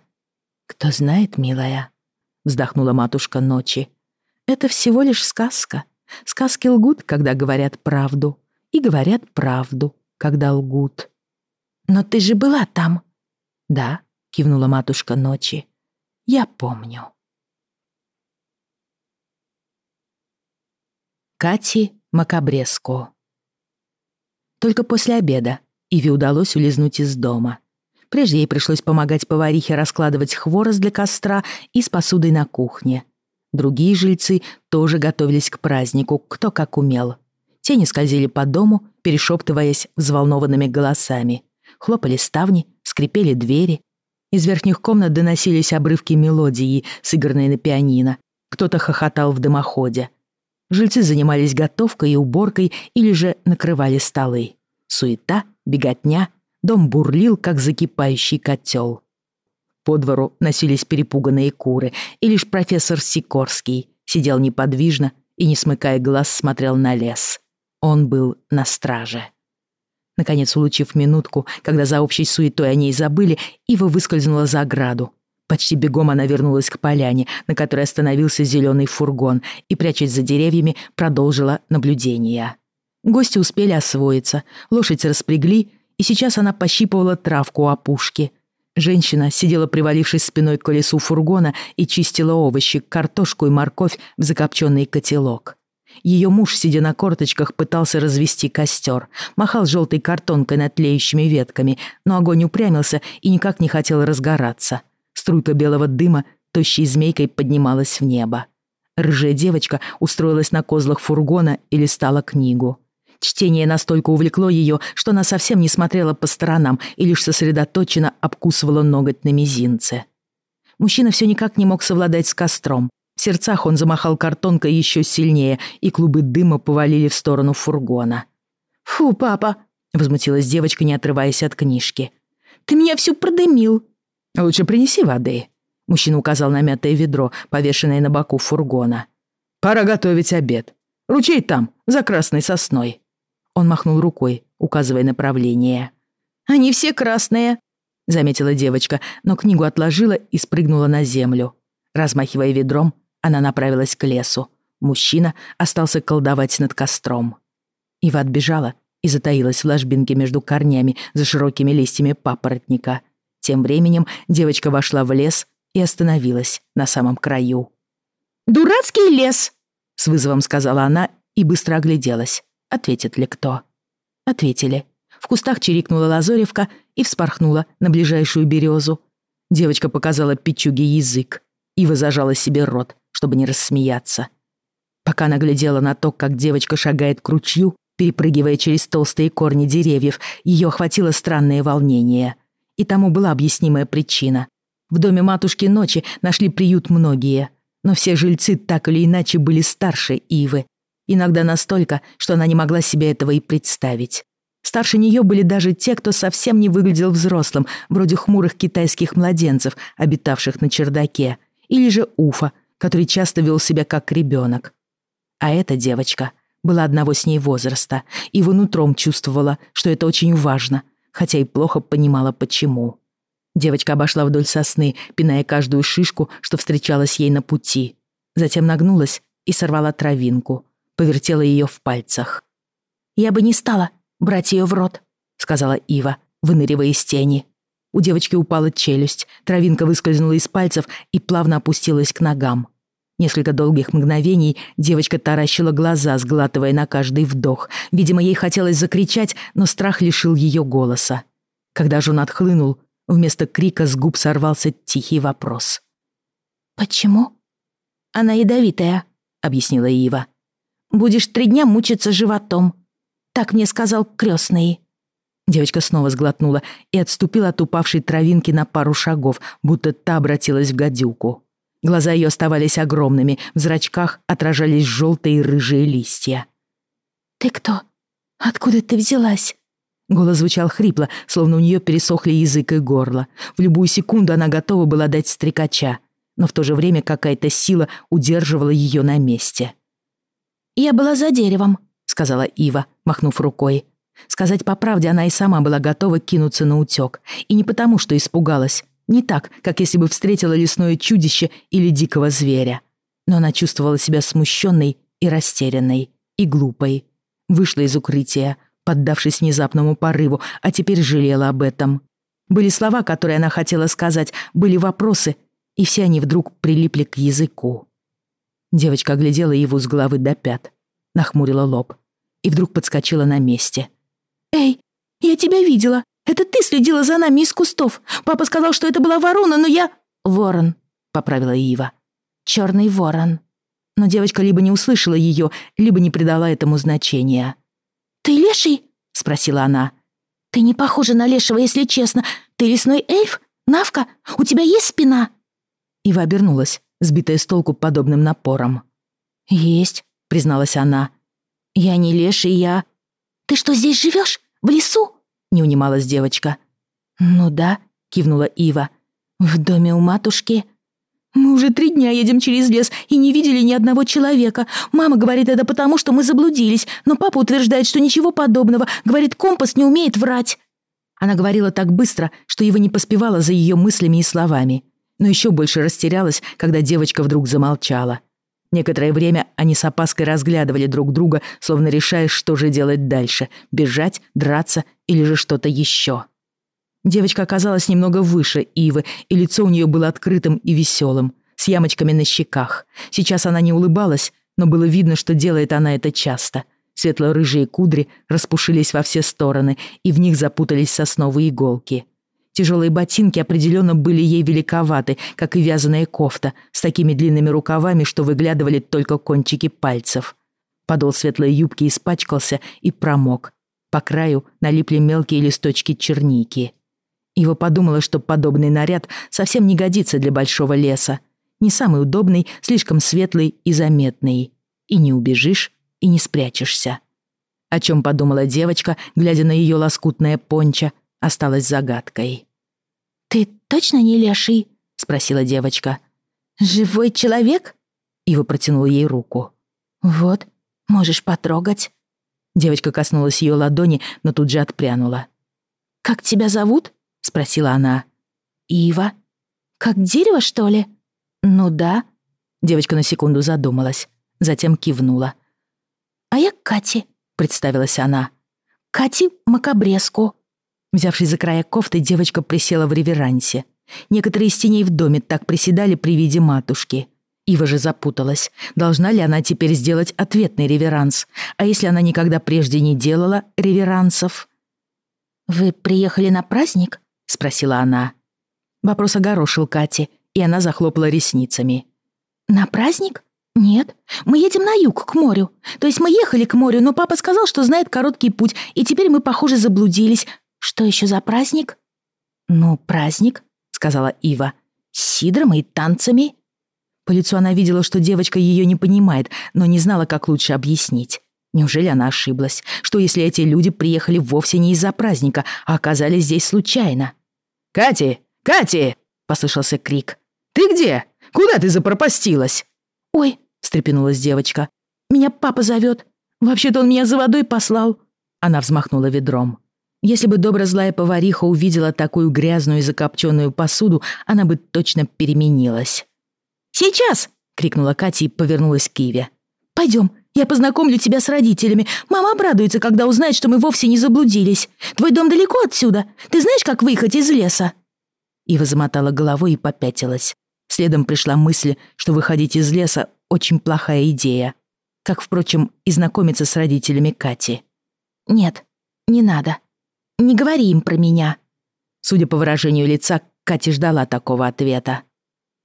«Кто знает, милая», — вздохнула матушка ночи. «Это всего лишь сказка. Сказки лгут, когда говорят правду, и говорят правду, когда лгут». «Но ты же была там». «Да», — кивнула матушка ночи. «Я помню». Кати Макабреско. Только после обеда Иве удалось улизнуть из дома. Прежде ей пришлось помогать поварихе раскладывать хворост для костра и с посудой на кухне. Другие жильцы тоже готовились к празднику, кто как умел. Тени скользили по дому, перешептываясь взволнованными голосами. Хлопали ставни, скрипели двери. Из верхних комнат доносились обрывки мелодии, сыгранные на пианино. Кто-то хохотал в дымоходе. Жильцы занимались готовкой и уборкой или же накрывали столы. Суета, беготня, дом бурлил, как закипающий котел. По двору носились перепуганные куры, и лишь профессор Сикорский сидел неподвижно и, не смыкая глаз, смотрел на лес. Он был на страже. Наконец, улучив минутку, когда за общей суетой о ней забыли, Ива выскользнула за ограду. Почти бегом она вернулась к поляне, на которой остановился зеленый фургон, и, прячась за деревьями, продолжила наблюдение. Гости успели освоиться, лошадь распрягли, и сейчас она пощипывала травку у опушки. Женщина сидела, привалившись спиной к колесу фургона, и чистила овощи, картошку и морковь в закопченный котелок. Ее муж, сидя на корточках, пытался развести костер, махал желтой картонкой над тлеющими ветками, но огонь упрямился и никак не хотел разгораться. Струйка белого дыма тощей змейкой поднималась в небо. Рыжая девочка устроилась на козлах фургона и листала книгу. Чтение настолько увлекло ее, что она совсем не смотрела по сторонам и лишь сосредоточенно обкусывала ноготь на мизинце. Мужчина все никак не мог совладать с костром. В сердцах он замахал картонкой еще сильнее, и клубы дыма повалили в сторону фургона. «Фу, папа!» — возмутилась девочка, не отрываясь от книжки. «Ты меня всю продымил!» «Лучше принеси воды», — мужчина указал на мятое ведро, повешенное на боку фургона. «Пора готовить обед. Ручей там, за красной сосной». Он махнул рукой, указывая направление. «Они все красные», — заметила девочка, но книгу отложила и спрыгнула на землю. Размахивая ведром, она направилась к лесу. Мужчина остался колдовать над костром. Ива отбежала и затаилась в ложбинке между корнями за широкими листьями папоротника. Тем временем девочка вошла в лес и остановилась на самом краю. «Дурацкий лес!» — с вызовом сказала она и быстро огляделась. Ответит ли кто? Ответили. В кустах чирикнула лазоревка и вспорхнула на ближайшую березу. Девочка показала пичуге язык. Ива зажала себе рот, чтобы не рассмеяться. Пока она глядела на то, как девочка шагает к ручью, перепрыгивая через толстые корни деревьев, ее охватило странное волнение. И тому была объяснимая причина. В доме матушки ночи нашли приют многие, но все жильцы так или иначе были старше Ивы, иногда настолько, что она не могла себе этого и представить. Старше нее были даже те, кто совсем не выглядел взрослым, вроде хмурых китайских младенцев, обитавших на чердаке, или же Уфа, который часто вел себя как ребенок. А эта девочка была одного с ней возраста, и внутром чувствовала, что это очень важно, хотя и плохо понимала, почему. Девочка обошла вдоль сосны, пиная каждую шишку, что встречалась ей на пути. Затем нагнулась и сорвала травинку, повертела ее в пальцах. «Я бы не стала брать ее в рот», — сказала Ива, выныривая из тени. У девочки упала челюсть, травинка выскользнула из пальцев и плавно опустилась к ногам. Несколько долгих мгновений девочка таращила глаза, сглатывая на каждый вдох. Видимо, ей хотелось закричать, но страх лишил ее голоса. Когда же он отхлынул, вместо крика с губ сорвался тихий вопрос. «Почему?» «Она ядовитая», — объяснила Ива. «Будешь три дня мучиться животом. Так мне сказал крестный». Девочка снова сглотнула и отступила от упавшей травинки на пару шагов, будто та обратилась в гадюку. Глаза ее оставались огромными, в зрачках отражались желтые и рыжие листья. «Ты кто? Откуда ты взялась?» Голос звучал хрипло, словно у нее пересохли язык и горло. В любую секунду она готова была дать стрекача, но в то же время какая-то сила удерживала ее на месте. «Я была за деревом», — сказала Ива, махнув рукой. Сказать по правде, она и сама была готова кинуться на утёк. И не потому, что испугалась. Не так, как если бы встретила лесное чудище или дикого зверя. Но она чувствовала себя смущенной и растерянной, и глупой. Вышла из укрытия, поддавшись внезапному порыву, а теперь жалела об этом. Были слова, которые она хотела сказать, были вопросы, и все они вдруг прилипли к языку. Девочка оглядела его с головы до пят. нахмурила лоб и вдруг подскочила на месте. «Эй, я тебя видела. Это ты следила за нами из кустов. Папа сказал, что это была ворона, но я...» «Ворон», — поправила Ива. «Чёрный ворон». Но девочка либо не услышала её, либо не придала этому значения. «Ты леший?» — спросила она. «Ты не похожа на лешего, если честно. Ты лесной эльф? Навка? У тебя есть спина?» Ива обернулась, сбитая с толку подобным напором. «Есть», — призналась она. «Я не леший, я...» «Ты что, здесь живешь? В лесу?» — не унималась девочка. «Ну да», — кивнула Ива. «В доме у матушки». «Мы уже три дня едем через лес и не видели ни одного человека. Мама говорит это потому, что мы заблудились, но папа утверждает, что ничего подобного. Говорит, компас не умеет врать». Она говорила так быстро, что Ива не поспевала за ее мыслями и словами, но еще больше растерялась, когда девочка вдруг замолчала. Некоторое время они с опаской разглядывали друг друга, словно решая, что же делать дальше — бежать, драться или же что-то еще. Девочка оказалась немного выше Ивы, и лицо у нее было открытым и веселым, с ямочками на щеках. Сейчас она не улыбалась, но было видно, что делает она это часто. Светло-рыжие кудри распушились во все стороны, и в них запутались сосновые иголки. Тяжелые ботинки определенно были ей великоваты, как и вязаная кофта, с такими длинными рукавами, что выглядывали только кончики пальцев. Подол светлой юбки испачкался и промок. По краю налипли мелкие листочки черники. Ива подумала, что подобный наряд совсем не годится для большого леса. Не самый удобный, слишком светлый и заметный. И не убежишь, и не спрячешься. О чем подумала девочка, глядя на ее лоскутное пончо, осталась загадкой. «Ты точно не леший?» — спросила девочка. «Живой человек?» Ива протянула ей руку. «Вот, можешь потрогать». Девочка коснулась ее ладони, но тут же отпрянула. «Как тебя зовут?» — спросила она. «Ива». «Как дерево, что ли?» «Ну да». Девочка на секунду задумалась, затем кивнула. «А я Кати», — представилась она. «Кати Макабреску». Взявшись за края кофты, девочка присела в реверансе. Некоторые из теней в доме так приседали при виде матушки. Ива же запуталась. Должна ли она теперь сделать ответный реверанс? А если она никогда прежде не делала реверансов? «Вы приехали на праздник?» — спросила она. Вопрос огорошил Кати, и она захлопала ресницами. «На праздник? Нет, мы едем на юг, к морю. То есть мы ехали к морю, но папа сказал, что знает короткий путь, и теперь мы, похоже, заблудились. «Что еще за праздник?» «Ну, праздник», — сказала Ива. «С сидром и танцами». По лицу она видела, что девочка ее не понимает, но не знала, как лучше объяснить. Неужели она ошиблась? Что если эти люди приехали вовсе не из-за праздника, а оказались здесь случайно? «Кати! Кати!» — послышался крик. «Ты где? Куда ты запропастилась?» «Ой!» — встрепенулась девочка. «Меня папа зовет. Вообще-то он меня за водой послал». Она взмахнула ведром. Если бы добро-злая повариха увидела такую грязную и закопченную посуду, она бы точно переменилась. «Сейчас!» — крикнула Катя и повернулась к Иве. «Пойдем, я познакомлю тебя с родителями. Мама обрадуется, когда узнает, что мы вовсе не заблудились. Твой дом далеко отсюда. Ты знаешь, как выехать из леса?» Ива замотала головой и попятилась. Следом пришла мысль, что выходить из леса — очень плохая идея. Как, впрочем, и знакомиться с родителями Кати. «Нет, не надо», не говори им про меня». Судя по выражению лица, Катя ждала такого ответа.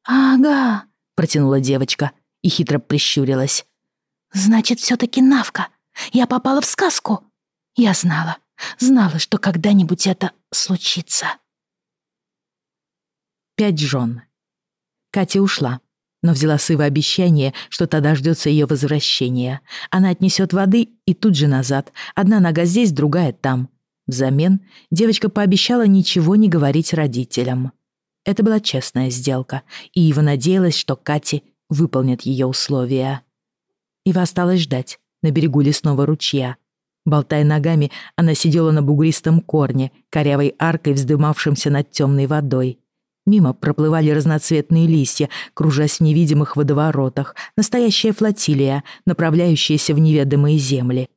«Ага», — протянула девочка и хитро прищурилась. «Значит, все таки Навка. Я попала в сказку. Я знала, знала, что когда-нибудь это случится». Пять жен. Катя ушла, но взяла с Ивы обещание, что та дождется ее возвращения. Она отнесет воды и тут же назад. Одна нога здесь, другая там. Взамен девочка пообещала ничего не говорить родителям. Это была честная сделка, и Ива надеялась, что Кати выполнит ее условия. Ива осталась ждать на берегу лесного ручья. Болтая ногами, она сидела на бугристом корне, корявой аркой, вздымавшимся над темной водой. Мимо проплывали разноцветные листья, кружась в невидимых водоворотах, настоящая флотилия, направляющаяся в неведомые земли.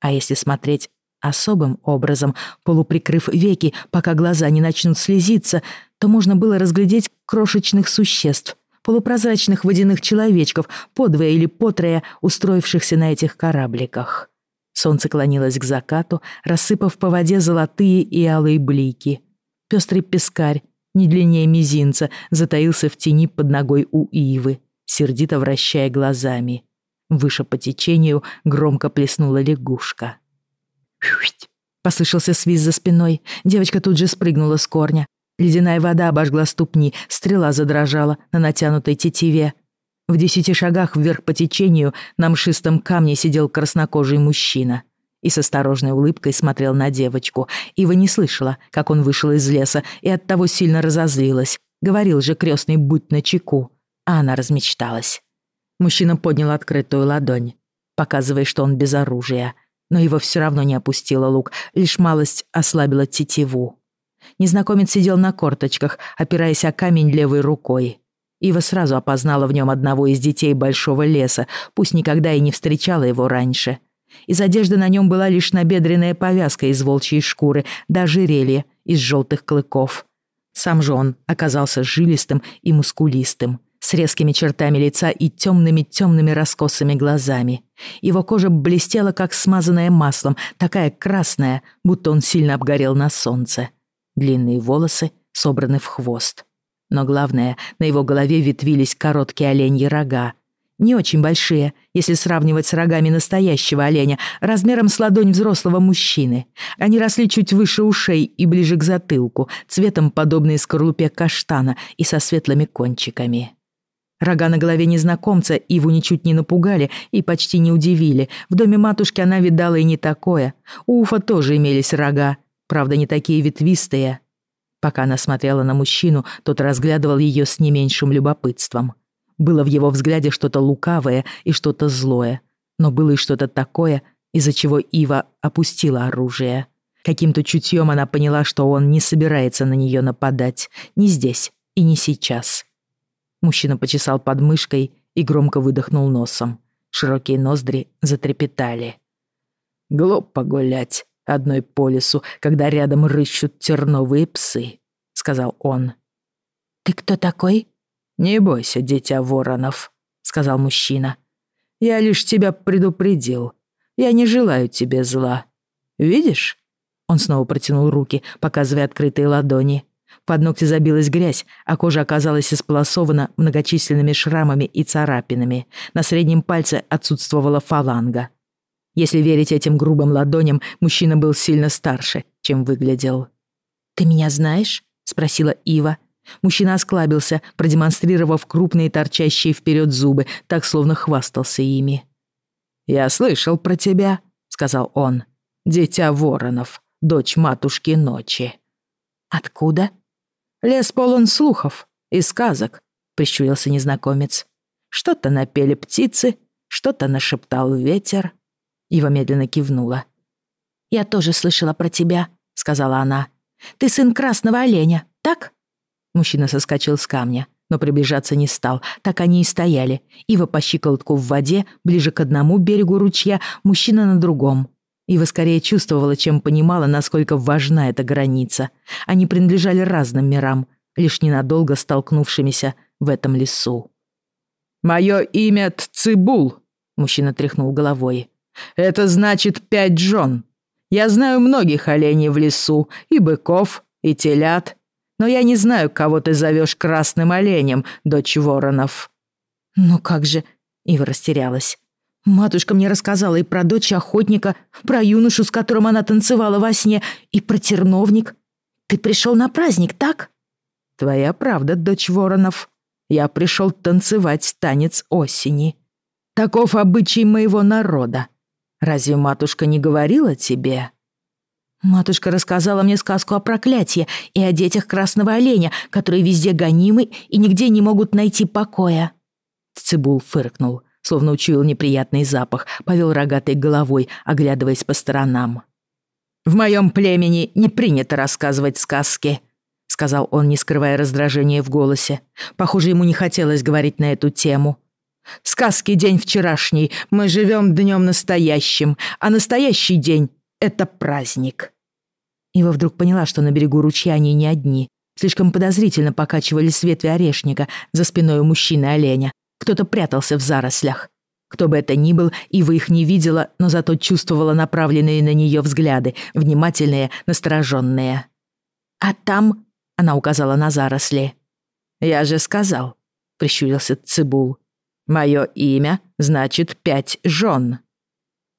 А если смотреть Особым образом, полуприкрыв веки, пока глаза не начнут слезиться, то можно было разглядеть крошечных существ, полупрозрачных водяных человечков, подвое или потрое устроившихся на этих корабликах. Солнце клонилось к закату, рассыпав по воде золотые и алые блики. Пестрый пескарь, не длиннее мизинца, затаился в тени под ногой у ивы, сердито вращая глазами. Выше по течению громко плеснула лягушка. Послышался свист за спиной. Девочка тут же спрыгнула с корня. Ледяная вода обожгла ступни, стрела задрожала на натянутой тетиве. В десяти шагах вверх по течению на мшистом камне сидел краснокожий мужчина и с осторожной улыбкой смотрел на девочку. Ива не слышала, как он вышел из леса, и оттого сильно разозлилась. Говорил же крестный «будь начеку», а она размечталась. Мужчина поднял открытую ладонь, показывая, что он без оружия, но его все равно не опустила лук, лишь малость ослабила тетиву. Незнакомец сидел на корточках, опираясь о камень левой рукой. Ива сразу опознала в нем одного из детей большого леса, пусть никогда и не встречала его раньше. Из одежды на нем была лишь набедренная повязка из волчьей шкуры, да ожерелье из желтых клыков. Сам же он оказался жилистым и мускулистым, с резкими чертами лица и темными-темными раскосыми глазами. Его кожа блестела, как смазанная маслом, такая красная, будто он сильно обгорел на солнце. Длинные волосы собраны в хвост. Но главное, на его голове ветвились короткие оленьи рога. Не очень большие, если сравнивать с рогами настоящего оленя, размером с ладонь взрослого мужчины. Они росли чуть выше ушей и ближе к затылку, цветом подобные скорлупе каштана и со светлыми кончиками. Рога на голове незнакомца Иву ничуть не напугали и почти не удивили. В доме матушки она видала и не такое. У Уфа тоже имелись рога, правда, не такие ветвистые. Пока она смотрела на мужчину, тот разглядывал ее с не меньшим любопытством. Было в его взгляде что-то лукавое и что-то злое. Но было и что-то такое, из-за чего Ива опустила оружие. Каким-то чутьем она поняла, что он не собирается на нее нападать. Ни здесь и не сейчас. Мужчина почесал подмышкой и громко выдохнул носом. Широкие ноздри затрепетали. «Глупо гулять одной по лесу, когда рядом рыщут терновые псы», — сказал он. «Ты кто такой?» «Не бойся, дитя воронов», — сказал мужчина. «Я лишь тебя предупредил. Я не желаю тебе зла. Видишь?» Он снова протянул руки, показывая открытые ладони. Под ногти забилась грязь, а кожа оказалась исполосована многочисленными шрамами и царапинами. На среднем пальце отсутствовала фаланга. Если верить этим грубым ладоням, мужчина был сильно старше, чем выглядел. «Ты меня знаешь?» — спросила Ива. Мужчина осклабился, продемонстрировав крупные торчащие вперед зубы, так словно хвастался ими. «Я слышал про тебя», — сказал он. «Дитя воронов, дочь матушки ночи». «Откуда?» «Лес полон слухов и сказок», — прищурился незнакомец. «Что-то напели птицы, что-то нашептал ветер». Ива медленно кивнула. «Я тоже слышала про тебя», — сказала она. «Ты сын красного оленя, так?» Мужчина соскочил с камня, но приближаться не стал. Так они и стояли. Ива по щиколотку в воде, ближе к одному берегу ручья, мужчина на другом. Ива скорее чувствовала, чем понимала, насколько важна эта граница. Они принадлежали разным мирам, лишь ненадолго столкнувшимися в этом лесу. «Мое имя Тцибул», — мужчина тряхнул головой. Это значит пять жен. Я знаю многих оленей в лесу, и быков, и телят. Но я не знаю, кого ты зовешь красным оленем, дочь воронов». «Ну как же...» — Ива растерялась. «Матушка мне рассказала и про дочь охотника, про юношу, с которым она танцевала во сне, и про терновник. Ты пришел на праздник, так?» «Твоя правда, дочь воронов. Я пришел танцевать танец осени. Таков обычай моего народа. Разве матушка не говорила тебе?» «Матушка рассказала мне сказку о проклятии и о детях красного оленя, которые везде гонимы и нигде не могут найти покоя». Цибул фыркнул, словно учуял неприятный запах, повел рогатой головой, оглядываясь по сторонам. «В моем племени не принято рассказывать сказки», — сказал он, не скрывая раздражения в голосе. Похоже, ему не хотелось говорить на эту тему. Сказки день вчерашний, мы живем днем настоящим, а настоящий день — это праздник». Ива вдруг поняла, что на берегу ручья они не одни. Слишком подозрительно покачивались ветви орешника за спиной у мужчины-оленя. Кто-то прятался в зарослях. Кто бы это ни был, Ива их не видела, но зато чувствовала направленные на нее взгляды, внимательные, настороженные. «А там...» — она указала на заросли. «Я же сказал», — прищурился Цибул. «Мое имя значит пять жен».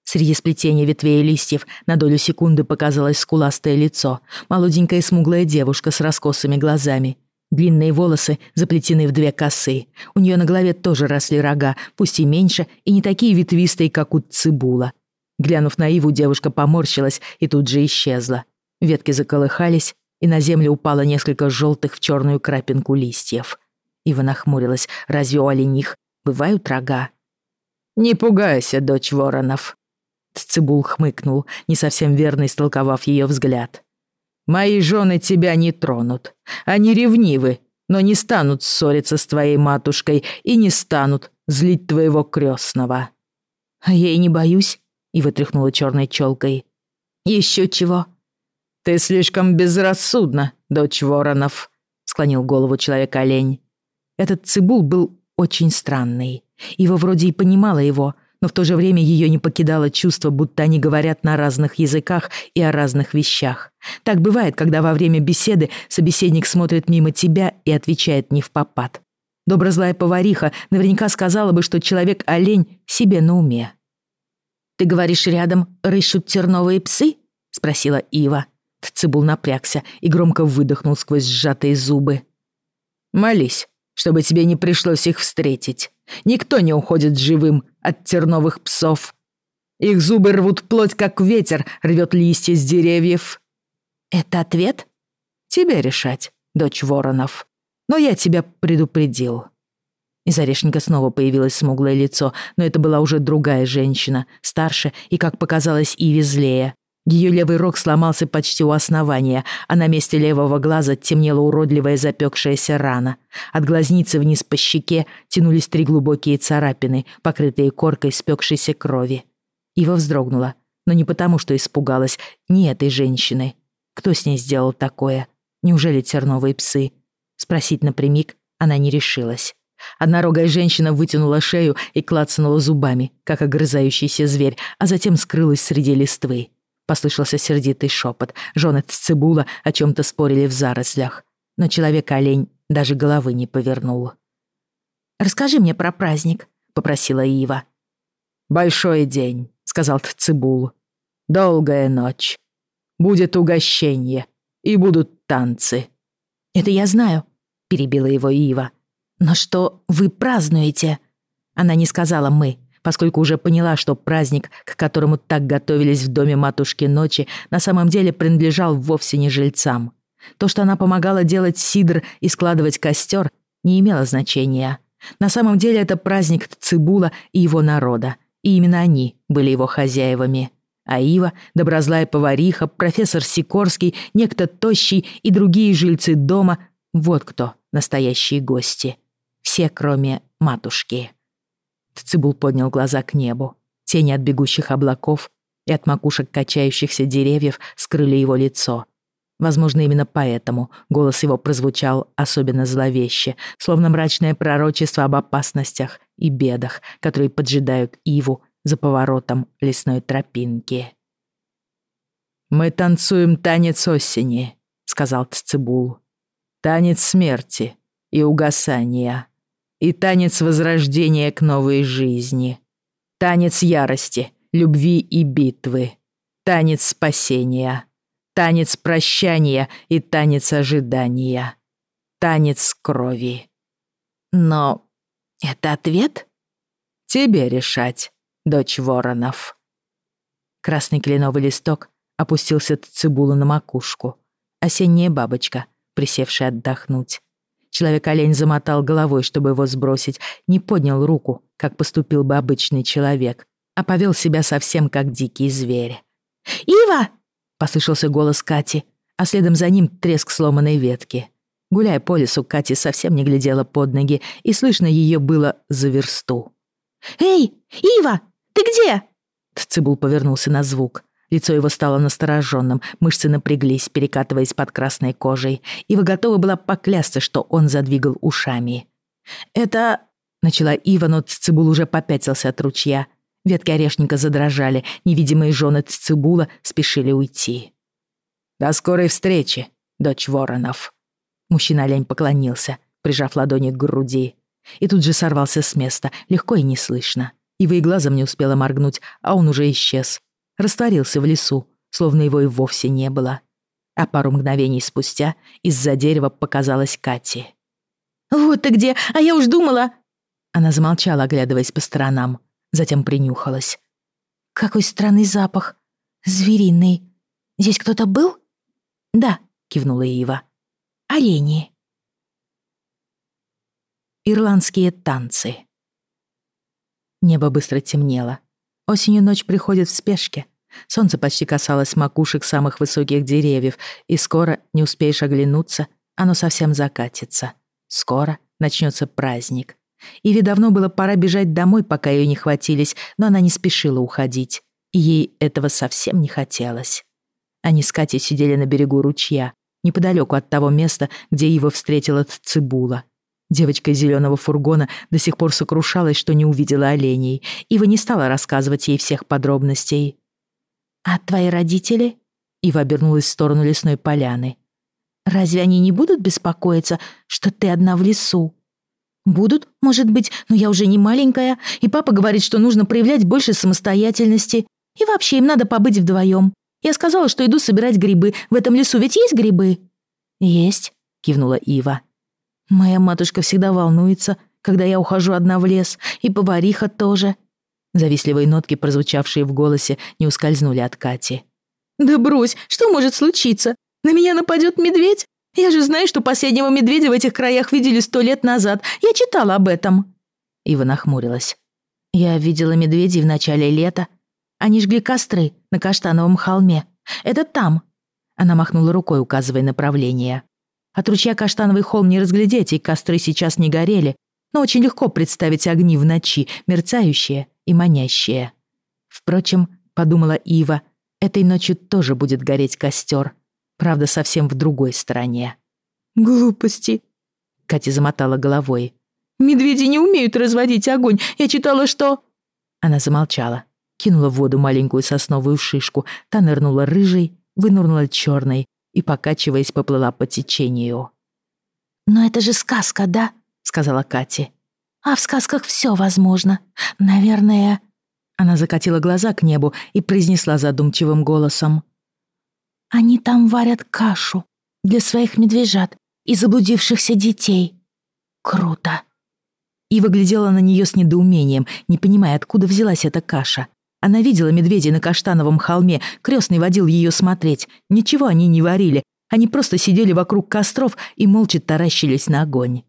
Среди сплетения ветвей и листьев на долю секунды показалось скуластое лицо, молоденькая смуглая девушка с раскосыми глазами. Длинные волосы заплетены в две косы. У нее на голове тоже росли рога, пусть и меньше, и не такие ветвистые, как у цибула. Глянув на Иву, девушка поморщилась и тут же исчезла. Ветки заколыхались, и на землю упало несколько желтых в черную крапинку листьев. Ива нахмурилась. Разве у олених бывают рога? «Не пугайся, дочь воронов», Цибул хмыкнул, не совсем верно истолковав ее взгляд. «Мои жены тебя не тронут. Они ревнивы, но не станут ссориться с твоей матушкой и не станут злить твоего крестного». «А я и не боюсь», — и вытряхнула черной челкой. «Еще чего?» «Ты слишком безрассудна, дочь воронов», — склонил голову человек-олень. Этот цибул был очень странный. Его вроде и понимала его, но в то же время ее не покидало чувство, будто они говорят на разных языках и о разных вещах. Так бывает, когда во время беседы собеседник смотрит мимо тебя и отвечает не в попад. Доброзлая повариха наверняка сказала бы, что человек-олень себе на уме. «Ты говоришь, рядом рыщут терновые псы?» — спросила Ива. Цибул напрягся и громко выдохнул сквозь сжатые зубы. «Молись, чтобы тебе не пришлось их встретить. Никто не уходит живым от терновых псов. Их зубы рвут плоть, как ветер рвет листья с деревьев. Это ответ? Тебе решать, дочь воронов. Но я тебя предупредил. Из орешника снова появилось смуглое лицо, но это была уже другая женщина, старше и, как показалось, и везлее. Ее левый рог сломался почти у основания, а на месте левого глаза темнела уродливая запекшаяся рана. От глазницы вниз по щеке тянулись три глубокие царапины, покрытые коркой спекшейся крови. Ива вздрогнула, но не потому, что испугалась, не этой женщины. Кто с ней сделал такое? Неужели терновые псы? Спросить напрямик она не решилась. Однорогая женщина вытянула шею и клацнула зубами, как огрызающийся зверь, а затем скрылась среди листвы. Послышался сердитый шепот. Жены Цибула о чем-то спорили в зарослях. Но человек-олень даже головы не повернул. «Расскажи мне про праздник», — попросила Ива. «Большой день», — сказал Цибул. «Долгая ночь. Будет угощение. И будут танцы». «Это я знаю», — перебила его Ива. «Но что вы празднуете?» Она не сказала «мы», поскольку уже поняла, что праздник, к которому так готовились в доме матушки ночи, на самом деле принадлежал вовсе не жильцам. То, что она помогала делать сидр и складывать костер, не имело значения. На самом деле это праздник Цибула и его народа, и именно они были его хозяевами. А Ива, доброзлая повариха, профессор Сикорский, некто Тощий и другие жильцы дома — вот кто настоящие гости. Все, кроме матушки. Цибул поднял глаза к небу. Тени от бегущих облаков и от макушек качающихся деревьев скрыли его лицо. Возможно, именно поэтому голос его прозвучал особенно зловеще, словно мрачное пророчество об опасностях и бедах, которые поджидают Иву за поворотом лесной тропинки. «Мы танцуем танец осени», — сказал Ццибул. «Танец смерти и угасания» и танец возрождения к новой жизни. Танец ярости, любви и битвы. Танец спасения. Танец прощания и танец ожидания. Танец крови. Но это ответ? Тебе решать, дочь воронов. Красный кленовый листок опустился цибулу на макушку. Осенняя бабочка, присевшая отдохнуть. Человек-олень замотал головой, чтобы его сбросить, не поднял руку, как поступил бы обычный человек, а повел себя совсем как дикий зверь. «Ива!» — послышался голос Кати, а следом за ним треск сломанной ветки. Гуляя по лесу, Катя совсем не глядела под ноги, и слышно ее было за версту. «Эй, Ива, ты где?» Цибул повернулся на звук. Лицо его стало настороженным, мышцы напряглись, перекатываясь под красной кожей. Ива готова была поклясться, что он задвигал ушами. «Это...» — начала Ива, но Цицибул уже попятился от ручья. Ветки орешника задрожали, невидимые жены Цицибула спешили уйти. «До скорой встречи, дочь воронов!» Мужчина-олень поклонился, прижав ладони к груди. И тут же сорвался с места, легко и неслышно. Ива и глазом не успела моргнуть, а он уже исчез. Растворился в лесу, словно его и вовсе не было. А пару мгновений спустя из-за дерева показалась Кати. «Вот ты где! А я уж думала...» Она замолчала, оглядываясь по сторонам, затем принюхалась. «Какой странный запах! Звериный! Здесь кто-то был?» «Да», — кивнула Ива. «Олени». Ирландские танцы. Небо быстро темнело. Осенью ночь приходит в спешке. Солнце почти касалось макушек самых высоких деревьев, и скоро, не успеешь оглянуться, оно совсем закатится. Скоро начнется праздник. Иве давно было пора бежать домой, пока ее не хватились, но она не спешила уходить. И ей этого совсем не хотелось. Они с Катей сидели на берегу ручья, неподалеку от того места, где Ива встретила Цибула. Девочка из зеленого фургона до сих пор сокрушалась, что не увидела оленей. Ива не стала рассказывать ей всех подробностей. «А твои родители?» Ива обернулась в сторону лесной поляны. «Разве они не будут беспокоиться, что ты одна в лесу?» «Будут, может быть, но я уже не маленькая, и папа говорит, что нужно проявлять больше самостоятельности. И вообще им надо побыть вдвоем. Я сказала, что иду собирать грибы. В этом лесу ведь есть грибы?» «Есть», — кивнула Ива. Моя матушка всегда волнуется, когда я ухожу одна в лес, и повариха тоже». Завистливые нотки, прозвучавшие в голосе, не ускользнули от Кати. «Да брось, что может случиться? На меня нападет медведь? Я же знаю, что последнего медведя в этих краях видели сто лет назад. Я читала об этом». Ива нахмурилась. «Я видела медведей в начале лета. Они жгли костры на Каштановом холме. Это там». Она махнула рукой, указывая направление. От ручья Каштановый холм не разглядеть, и костры сейчас не горели, но очень легко представить огни в ночи, мерцающие и манящие. Впрочем, подумала Ива, этой ночью тоже будет гореть костер, правда, совсем в другой стороне. «Глупости», — Катя замотала головой. «Медведи не умеют разводить огонь. Я читала, что...» Она замолчала, кинула в воду маленькую сосновую шишку, та нырнула рыжей, вынырнула черной, и, покачиваясь, поплыла по течению. «Но это же сказка, да?» — сказала Катя. «А в сказках все возможно. Наверное...» Она закатила глаза к небу и произнесла задумчивым голосом. «Они там варят кашу для своих медвежат и заблудившихся детей. Круто!» И выглядела на нее с недоумением, не понимая, откуда взялась эта каша. Она видела медведей на каштановом холме, крестный водил ее смотреть. Ничего они не варили, они просто сидели вокруг костров и молча таращились на огонь.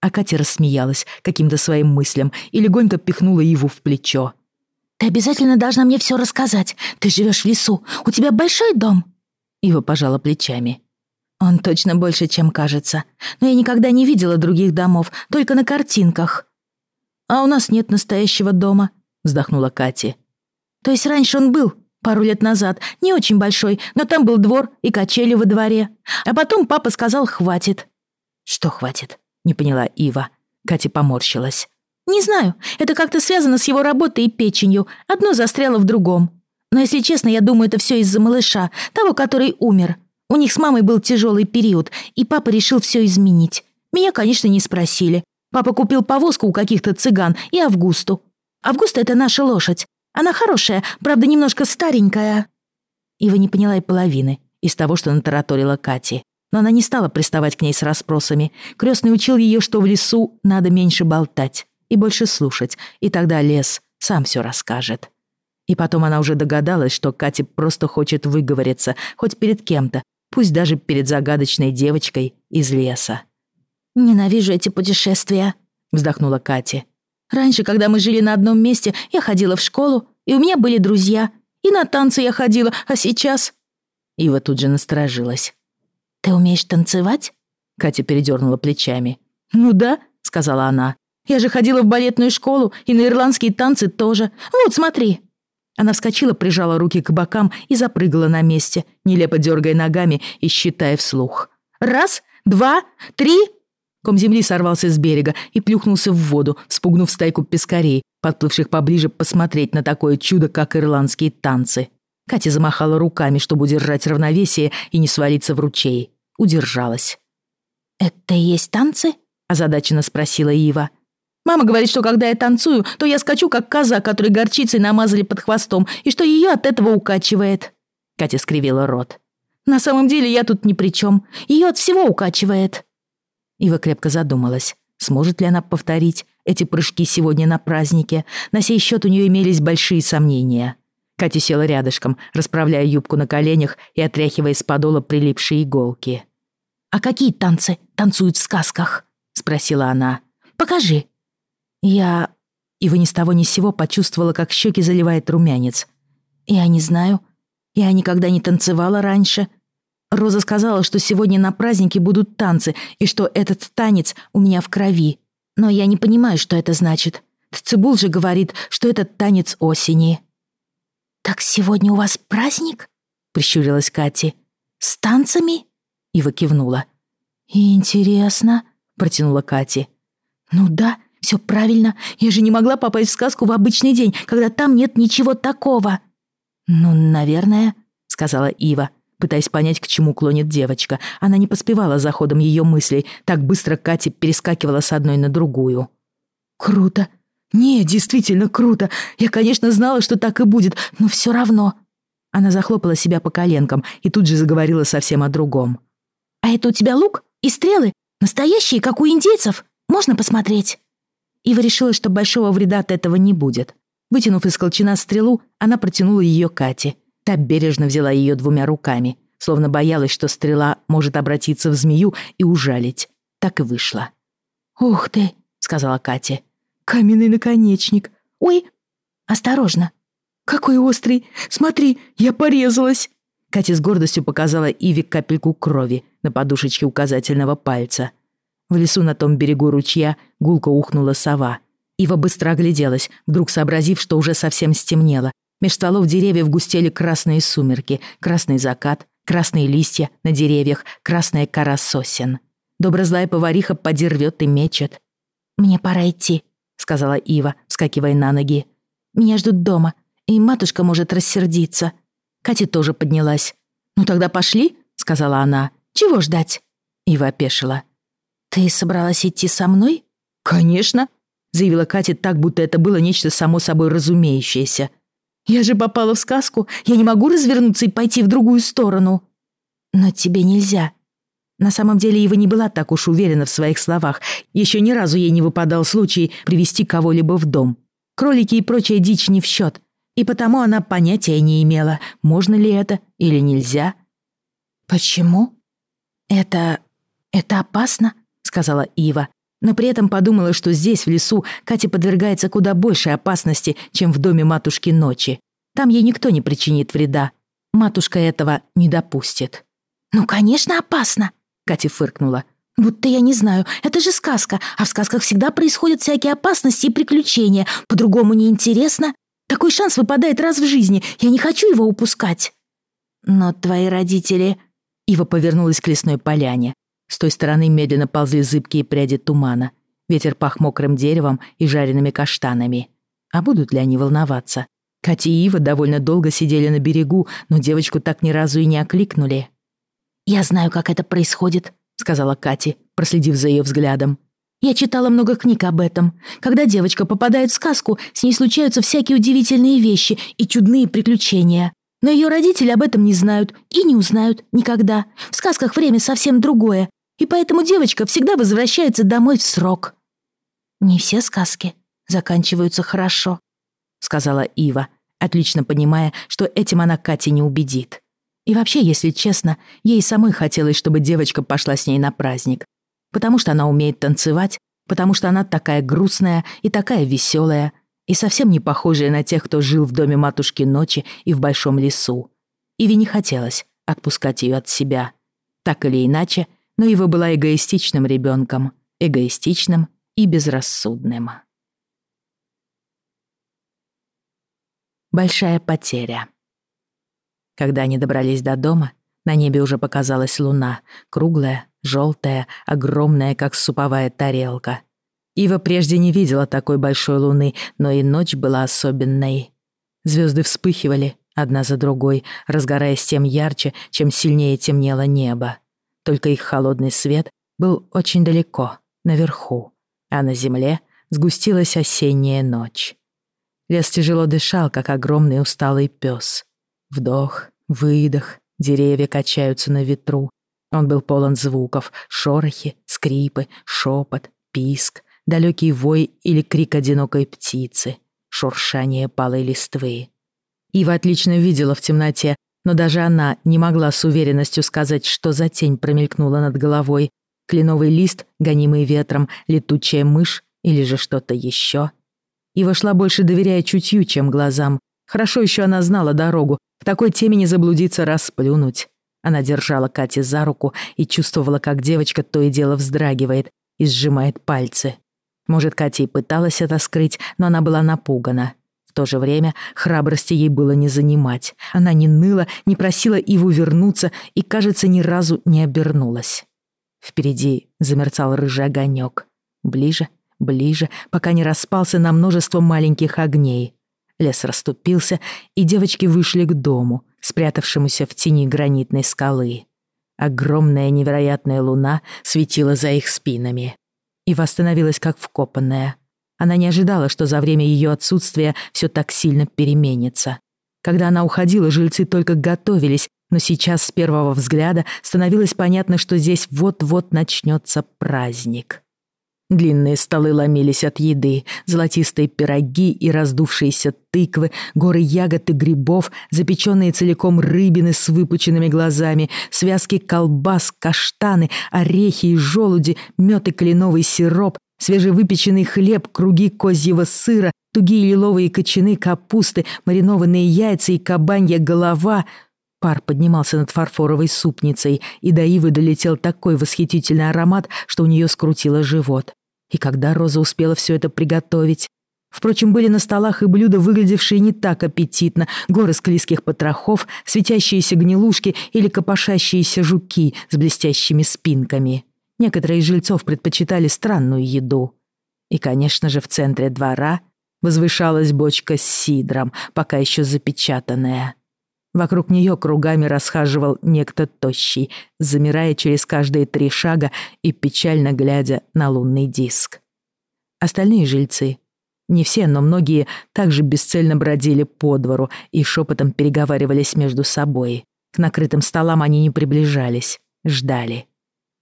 А Катя рассмеялась каким-то своим мыслям и легонько пихнула его в плечо. «Ты обязательно должна мне все рассказать. Ты живешь в лесу. У тебя большой дом?» Ива пожала плечами. «Он точно больше, чем кажется. Но я никогда не видела других домов, только на картинках». «А у нас нет настоящего дома», — вздохнула Катя. То есть раньше он был, пару лет назад, не очень большой, но там был двор и качели во дворе. А потом папа сказал «хватит». «Что хватит?» — не поняла Ива. Катя поморщилась. «Не знаю, это как-то связано с его работой и печенью. Одно застряло в другом. Но, если честно, я думаю, это все из-за малыша, того, который умер. У них с мамой был тяжелый период, и папа решил все изменить. Меня, конечно, не спросили. Папа купил повозку у каких-то цыган и Августу. Августа — это наша лошадь. Она хорошая, правда, немножко старенькая». Ива не поняла и половины из того, что натараторила Кати. Но она не стала приставать к ней с расспросами. Крестный учил ее, что в лесу надо меньше болтать и больше слушать, и тогда лес сам все расскажет. И потом она уже догадалась, что Катя просто хочет выговориться, хоть перед кем-то, пусть даже перед загадочной девочкой из леса. «Ненавижу эти путешествия», — вздохнула Катя. Раньше, когда мы жили на одном месте, я ходила в школу, и у меня были друзья. И на танцы я ходила, а сейчас...» Ива тут же насторожилась. «Ты умеешь танцевать?» Катя передернула плечами. «Ну да», — сказала она. «Я же ходила в балетную школу и на ирландские танцы тоже. Вот, смотри». Она вскочила, прижала руки к бокам и запрыгала на месте, нелепо дергая ногами и считая вслух. «Раз, два, три!» Ком земли сорвался с берега и плюхнулся в воду, спугнув стайку пескарей, подплывших поближе посмотреть на такое чудо, как ирландские танцы. Катя замахала руками, чтобы удержать равновесие и не свалиться в ручей. Удержалась. «Это и есть танцы?» – озадаченно спросила Ива. Мама говорит, что когда я танцую, то я скачу, как коза, которой горчицей намазали под хвостом, и что ее от этого укачивает». Катя скривила рот. «На самом деле я тут ни при чем. Ее от всего укачивает». Ива крепко задумалась, сможет ли она повторить эти прыжки сегодня на празднике. На сей счет у нее имелись большие сомнения. Катя села рядышком, расправляя юбку на коленях и отряхивая из подола прилипшие иголки. «А какие танцы танцуют в сказках?» — спросила она. «Покажи». Я... Ива ни с того ни с сего почувствовала, как щеки заливает румянец. Я не знаю. Я никогда не танцевала раньше. Роза сказала, что сегодня на празднике будут танцы, и что этот танец у меня в крови. Но я не понимаю, что это значит. Цибул же говорит, что это танец осени. «Так сегодня у вас праздник?» — прищурилась Катя. «С танцами?» — Ива кивнула. «Интересно», — протянула Катя. «Ну да, все правильно. Я же не могла попасть в сказку в обычный день, когда там нет ничего такого. Ну, наверное, сказала Ива, пытаясь понять, к чему клонит девочка. Она не поспевала за ходом ее мыслей. Так быстро Катя перескакивала с одной на другую. Круто. Не, действительно круто. Я, конечно, знала, что так и будет, но все равно. Она захлопала себя по коленкам и тут же заговорила совсем о другом. «А это у тебя лук и стрелы? Настоящие, как у индейцев? Можно посмотреть?» Ива решила, что большого вреда от этого не будет. Вытянув из колчана стрелу, она протянула ее Кате. Та бережно взяла ее двумя руками, словно боялась, что стрела может обратиться в змею и ужалить. Так и вышло. «Ух ты!» — сказала Катя. «Каменный наконечник! Ой, осторожно!» «Какой острый! Смотри, я порезалась!» Катя с гордостью показала Иве капельку крови на подушечке указательного пальца. В лесу на том берегу ручья гулко ухнула сова. Ива быстро огляделась, вдруг сообразив, что уже совсем стемнело. Меж стволов деревьев густели красные сумерки, красный закат, красные листья на деревьях, красная кора сосен. Доброзлая повариха поди рвет и мечет. «Мне пора идти», — сказала Ива, вскакивая на ноги. «Меня ждут дома, и матушка может рассердиться». Катя тоже поднялась. «Ну тогда пошли», — сказала она. «Чего ждать?» Ива опешила. «Ты собралась идти со мной?» «Конечно», — заявила Катя так, будто это было нечто само собой разумеющееся. «Я же попала в сказку. Я не могу развернуться и пойти в другую сторону». «Но тебе нельзя». На самом деле Ива не была так уж уверена в своих словах. Еще ни разу ей не выпадал случай привести кого-либо в дом. Кролики и прочая дичь не в счет. И потому она понятия не имела, можно ли это или нельзя. «Почему?» «Это... это опасно?» сказала Ива, но при этом подумала, что здесь, в лесу, Катя подвергается куда большей опасности, чем в доме матушки ночи. Там ей никто не причинит вреда. Матушка этого не допустит. «Ну, конечно, опасно!» — Катя фыркнула. «Будто я не знаю, это же сказка, а в сказках всегда происходят всякие опасности и приключения. По-другому неинтересно. Такой шанс выпадает раз в жизни, я не хочу его упускать». «Но твои родители...» Ива повернулась к лесной поляне. С той стороны медленно ползли зыбкие пряди тумана. Ветер пах мокрым деревом и жареными каштанами. А будут ли они волноваться? Катя и Ива довольно долго сидели на берегу, но девочку так ни разу и не окликнули. «Я знаю, как это происходит», — сказала Катя, проследив за ее взглядом. «Я читала много книг об этом. Когда девочка попадает в сказку, с ней случаются всякие удивительные вещи и чудные приключения. Но ее родители об этом не знают и не узнают никогда. В сказках время совсем другое и поэтому девочка всегда возвращается домой в срок». «Не все сказки заканчиваются хорошо», — сказала Ива, отлично понимая, что этим она Кати не убедит. И вообще, если честно, ей самой хотелось, чтобы девочка пошла с ней на праздник. Потому что она умеет танцевать, потому что она такая грустная и такая веселая, и совсем не похожая на тех, кто жил в доме матушки ночи и в большом лесу. Иве не хотелось отпускать ее от себя. Так или иначе, но его была эгоистичным ребенком, эгоистичным и безрассудным. Большая потеря. Когда они добрались до дома, на небе уже показалась луна, круглая, желтая, огромная, как суповая тарелка. Ива прежде не видела такой большой луны, но и ночь была особенной. Звезды вспыхивали, одна за другой, разгораясь тем ярче, чем сильнее темнело небо. Только их холодный свет был очень далеко, наверху, а на земле сгустилась осенняя ночь. Лес тяжело дышал, как огромный усталый пес. Вдох, выдох, деревья качаются на ветру. Он был полон звуков, шорохи, скрипы, шепот, писк, далекий вой или крик одинокой птицы, шуршание палой листвы. Ива отлично видела в темноте, но даже она не могла с уверенностью сказать, что за тень промелькнула над головой. Кленовый лист, гонимый ветром, летучая мышь или же что-то еще. Ива шла больше доверяя чутью, чем глазам. Хорошо еще она знала дорогу, в такой теме не заблудиться, расплюнуть. Она держала Кати за руку и чувствовала, как девочка то и дело вздрагивает и сжимает пальцы. Может, Катя и пыталась это скрыть, но она была напугана то же время храбрости ей было не занимать. Она не ныла, не просила Иву вернуться и, кажется, ни разу не обернулась. Впереди замерцал рыжий огонек. Ближе, ближе, пока не распался на множество маленьких огней. Лес расступился, и девочки вышли к дому, спрятавшемуся в тени гранитной скалы. Огромная невероятная луна светила за их спинами. и восстановилась как вкопанная — она не ожидала, что за время ее отсутствия все так сильно переменится. Когда она уходила, жильцы только готовились, но сейчас с первого взгляда становилось понятно, что здесь вот-вот начнется праздник. Длинные столы ломились от еды, золотистые пироги и раздувшиеся тыквы, горы ягод и грибов, запеченные целиком рыбины с выпученными глазами, связки колбас, каштаны, орехи и желуди, мед и кленовый сироп, свежевыпеченный хлеб, круги козьего сыра, тугие лиловые кочаны, капусты, маринованные яйца и кабанья голова. Пар поднимался над фарфоровой супницей, и до Ивы долетел такой восхитительный аромат, что у нее скрутило живот. И когда Роза успела все это приготовить? Впрочем, были на столах и блюда, выглядевшие не так аппетитно. Горы склизких потрохов, светящиеся гнилушки или копошащиеся жуки с блестящими спинками. Некоторые из жильцов предпочитали странную еду. И, конечно же, в центре двора возвышалась бочка с сидром, пока еще запечатанная. Вокруг нее кругами расхаживал некто тощий, замирая через каждые три шага и печально глядя на лунный диск. Остальные жильцы, не все, но многие, также бесцельно бродили по двору и шепотом переговаривались между собой. К накрытым столам они не приближались, ждали.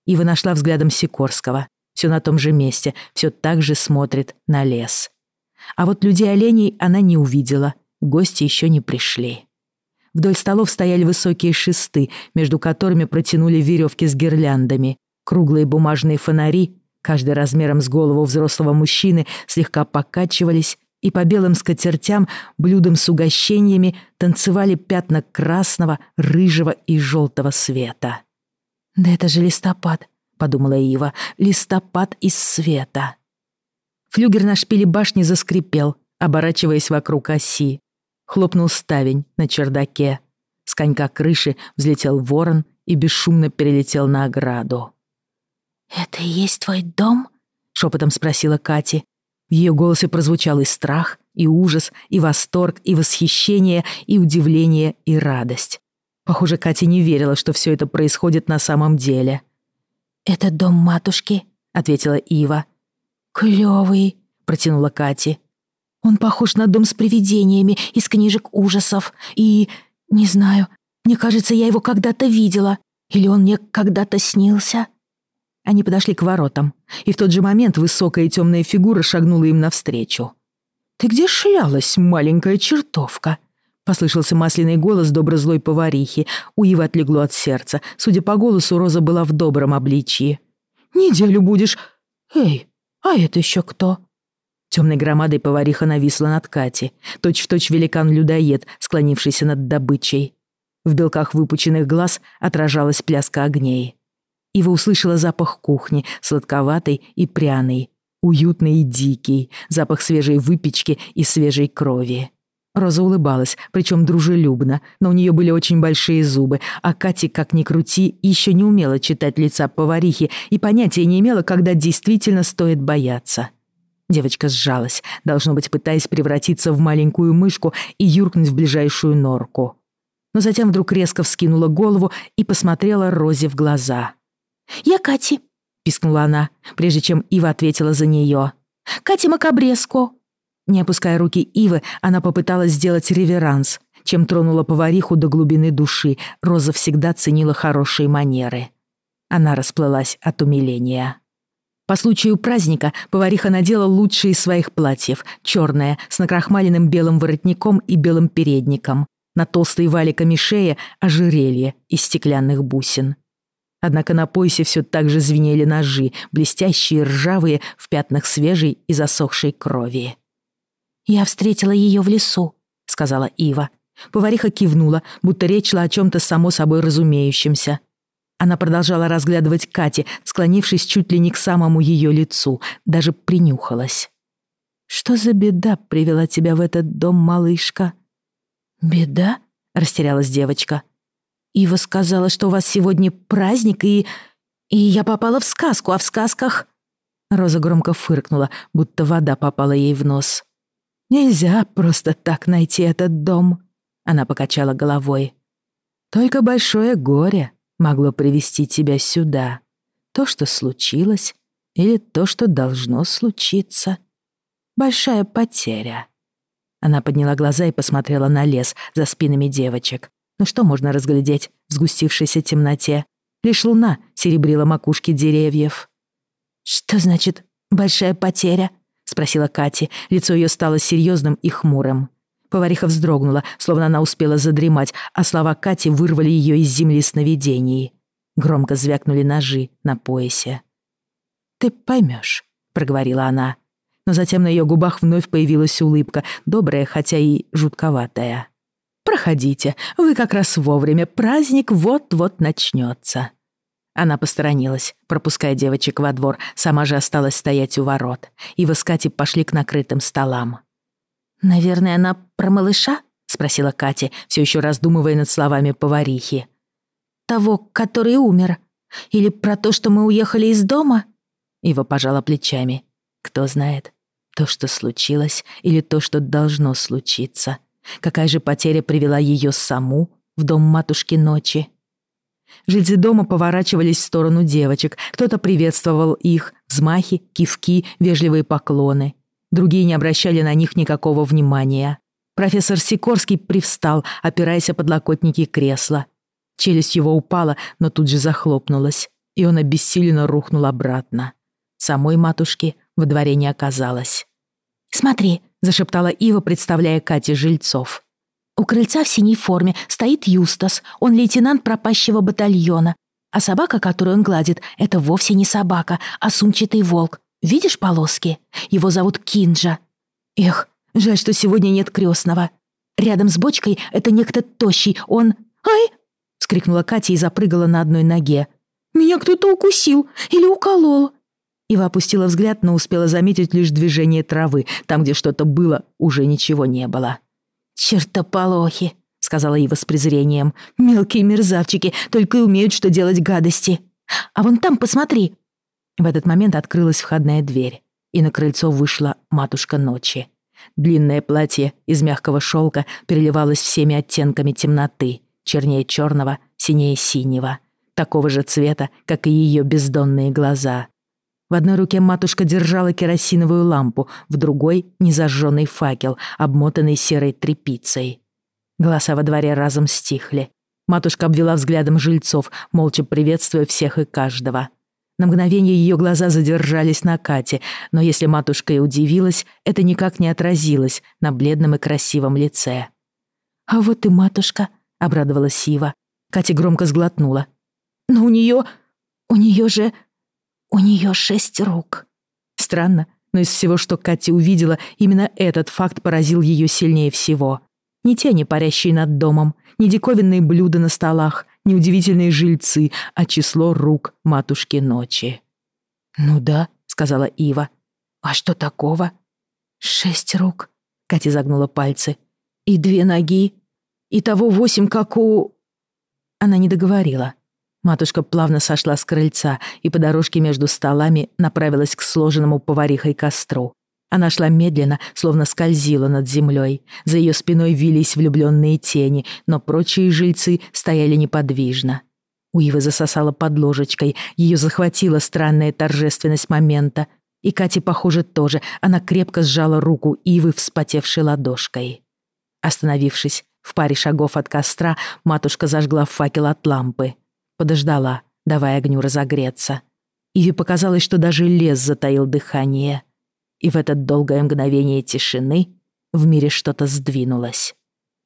Ива нашла взглядом Сикорского. Все на том же месте, все так же смотрит на лес. А вот людей-оленей она не увидела, гости еще не пришли. Вдоль столов стояли высокие шесты, между которыми протянули веревки с гирляндами. Круглые бумажные фонари, каждый размером с голову взрослого мужчины, слегка покачивались, и по белым скатертям, блюдам с угощениями танцевали пятна красного, рыжего и желтого света. «Да это же листопад», — подумала Ива, — «листопад из света». Флюгер на шпиле башни заскрипел, оборачиваясь вокруг оси. Хлопнул ставень на чердаке. С конька крыши взлетел ворон и бесшумно перелетел на ограду. «Это и есть твой дом?» — шепотом спросила Кати. В ее голосе прозвучал и страх, и ужас, и восторг, и восхищение, и удивление, и радость. Похоже, Катя не верила, что все это происходит на самом деле. «Это дом матушки», — ответила Ива. «Клёвый», — протянула Катя. «Он похож на дом с привидениями из книжек ужасов. И... не знаю, мне кажется, я его когда-то видела. Или он мне когда-то снился?» Они подошли к воротам, и в тот же момент высокая темная фигура шагнула им навстречу. «Ты где шлялась, маленькая чертовка?» Послышался масляный голос добро-злой поварихи. У Ивы отлегло от сердца. Судя по голосу, Роза была в добром обличии. «Неделю будешь... Эй, а это еще кто?» Темной громадой повариха нависла над Кати. Точь-в-точь великан-людоед, склонившийся над добычей. В белках выпученных глаз отражалась пляска огней. Ива услышала запах кухни, сладковатый и пряный, уютный и дикий, запах свежей выпечки и свежей крови. Роза улыбалась, причем дружелюбно, но у нее были очень большие зубы, а Катя, как ни крути, еще не умела читать лица поварихи и понятия не имела, когда действительно стоит бояться. Девочка сжалась, должно быть, пытаясь превратиться в маленькую мышку и юркнуть в ближайшую норку. Но затем вдруг резко вскинула голову и посмотрела Розе в глаза. «Я Кати», — пискнула она, прежде чем Ива ответила за нее. «Катя Макабреско». Не опуская руки Ивы, она попыталась сделать реверанс, чем тронула повариху до глубины души. Роза всегда ценила хорошие манеры. Она расплылась от умиления. По случаю праздника повариха надела лучшие из своих платьев, черное, с накрахмаленным белым воротником и белым передником. На толстой валиками шее ожерелье из стеклянных бусин. Однако на поясе все так же звенели ножи, блестящие, ржавые, в пятнах свежей и засохшей крови. «Я встретила ее в лесу», — сказала Ива. Повариха кивнула, будто речь шла о чем-то само собой разумеющемся. Она продолжала разглядывать Кати, склонившись чуть ли не к самому ее лицу, даже принюхалась. «Что за беда привела тебя в этот дом, малышка?» «Беда?» — растерялась девочка. «Ива сказала, что у вас сегодня праздник, и... и я попала в сказку, а в сказках...» Роза громко фыркнула, будто вода попала ей в нос. Нельзя просто так найти этот дом. Она покачала головой. Только большое горе могло привести тебя сюда. То, что случилось, или то, что должно случиться. Большая потеря. Она подняла глаза и посмотрела на лес за спинами девочек. Ну что можно разглядеть в сгустившейся темноте? Лишь луна серебрила макушки деревьев. «Что значит «большая потеря»?» — спросила Кати. Лицо ее стало серьезным и хмурым. Повариха вздрогнула, словно она успела задремать, а слова Кати вырвали ее из земли сновидений. Громко звякнули ножи на поясе. «Ты поймешь», — проговорила она. Но затем на ее губах вновь появилась улыбка, добрая, хотя и жутковатая. «Проходите, вы как раз вовремя, праздник вот-вот начнется». Она посторонилась, пропуская девочек во двор, сама же осталась стоять у ворот. И с Катей пошли к накрытым столам. «Наверное, она про малыша?» — спросила Катя, все еще раздумывая над словами поварихи. «Того, который умер? Или про то, что мы уехали из дома?» Ива пожала плечами. «Кто знает, то, что случилось, или то, что должно случиться. Какая же потеря привела ее саму в дом матушки ночи?» Жильцы дома поворачивались в сторону девочек. Кто-то приветствовал их, взмахи, кивки, вежливые поклоны. Другие не обращали на них никакого внимания. Профессор Сикорский привстал, опираясь о подлокотники кресла. Челюсть его упала, но тут же захлопнулась, и он обессиленно рухнул обратно. Самой матушки во дворе не оказалось. «Смотри», — зашептала Ива, представляя Кате жильцов. У крыльца в синей форме стоит Юстас, он лейтенант пропащего батальона. А собака, которую он гладит, это вовсе не собака, а сумчатый волк. Видишь полоски? Его зовут Кинджа. Эх, жаль, что сегодня нет крестного. Рядом с бочкой это некто тощий, он... «Ай!» — вскрикнула Катя и запрыгала на одной ноге. «Меня кто-то укусил или уколол!» Ива опустила взгляд, но успела заметить лишь движение травы. Там, где что-то было, уже ничего не было. «Чертополохи», — сказала Ива с презрением. «Мелкие мерзавчики, только и умеют, что делать гадости. А вон там, посмотри». В этот момент открылась входная дверь, и на крыльцо вышла матушка ночи. Длинное платье из мягкого шелка переливалось всеми оттенками темноты, чернее черного, синее синего, такого же цвета, как и ее бездонные глаза. В одной руке матушка держала керосиновую лампу, в другой — незажженный факел, обмотанный серой тряпицей. Голоса во дворе разом стихли. Матушка обвела взглядом жильцов, молча приветствуя всех и каждого. На мгновение ее глаза задержались на Кате, но если матушка и удивилась, это никак не отразилось на бледном и красивом лице. «А вот и матушка», — обрадовалась Сива. Катя громко сглотнула. «Но у нее... у нее же у нее шесть рук. Странно, но из всего, что Катя увидела, именно этот факт поразил ее сильнее всего. Не тени, парящие над домом, не диковинные блюда на столах, не удивительные жильцы, а число рук матушки ночи. «Ну да», — сказала Ива. «А что такого?» «Шесть рук», — Катя загнула пальцы. И две ноги, и того восемь, как у...» Она не договорила. Матушка плавно сошла с крыльца и по дорожке между столами направилась к сложенному поварихой костру. Она шла медленно, словно скользила над землей. За ее спиной вились влюбленные тени, но прочие жильцы стояли неподвижно. У засосала под ложечкой, ее захватила странная торжественность момента. И Кате, похоже, тоже. Она крепко сжала руку Ивы, вспотевшей ладошкой. Остановившись в паре шагов от костра, матушка зажгла факел от лампы. Подождала, давая огню разогреться. Иве показалось, что даже лес затаил дыхание. И в это долгое мгновение тишины в мире что-то сдвинулось.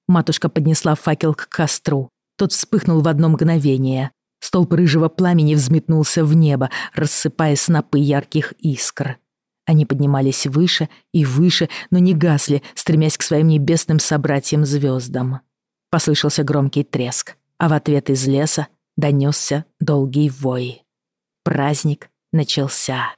Матушка поднесла факел к костру. Тот вспыхнул в одно мгновение. Столб рыжего пламени взметнулся в небо, рассыпая снопы ярких искр. Они поднимались выше и выше, но не гасли, стремясь к своим небесным собратьям-звездам. Послышался громкий треск, а в ответ из леса донесся долгий вой. Праздник начался.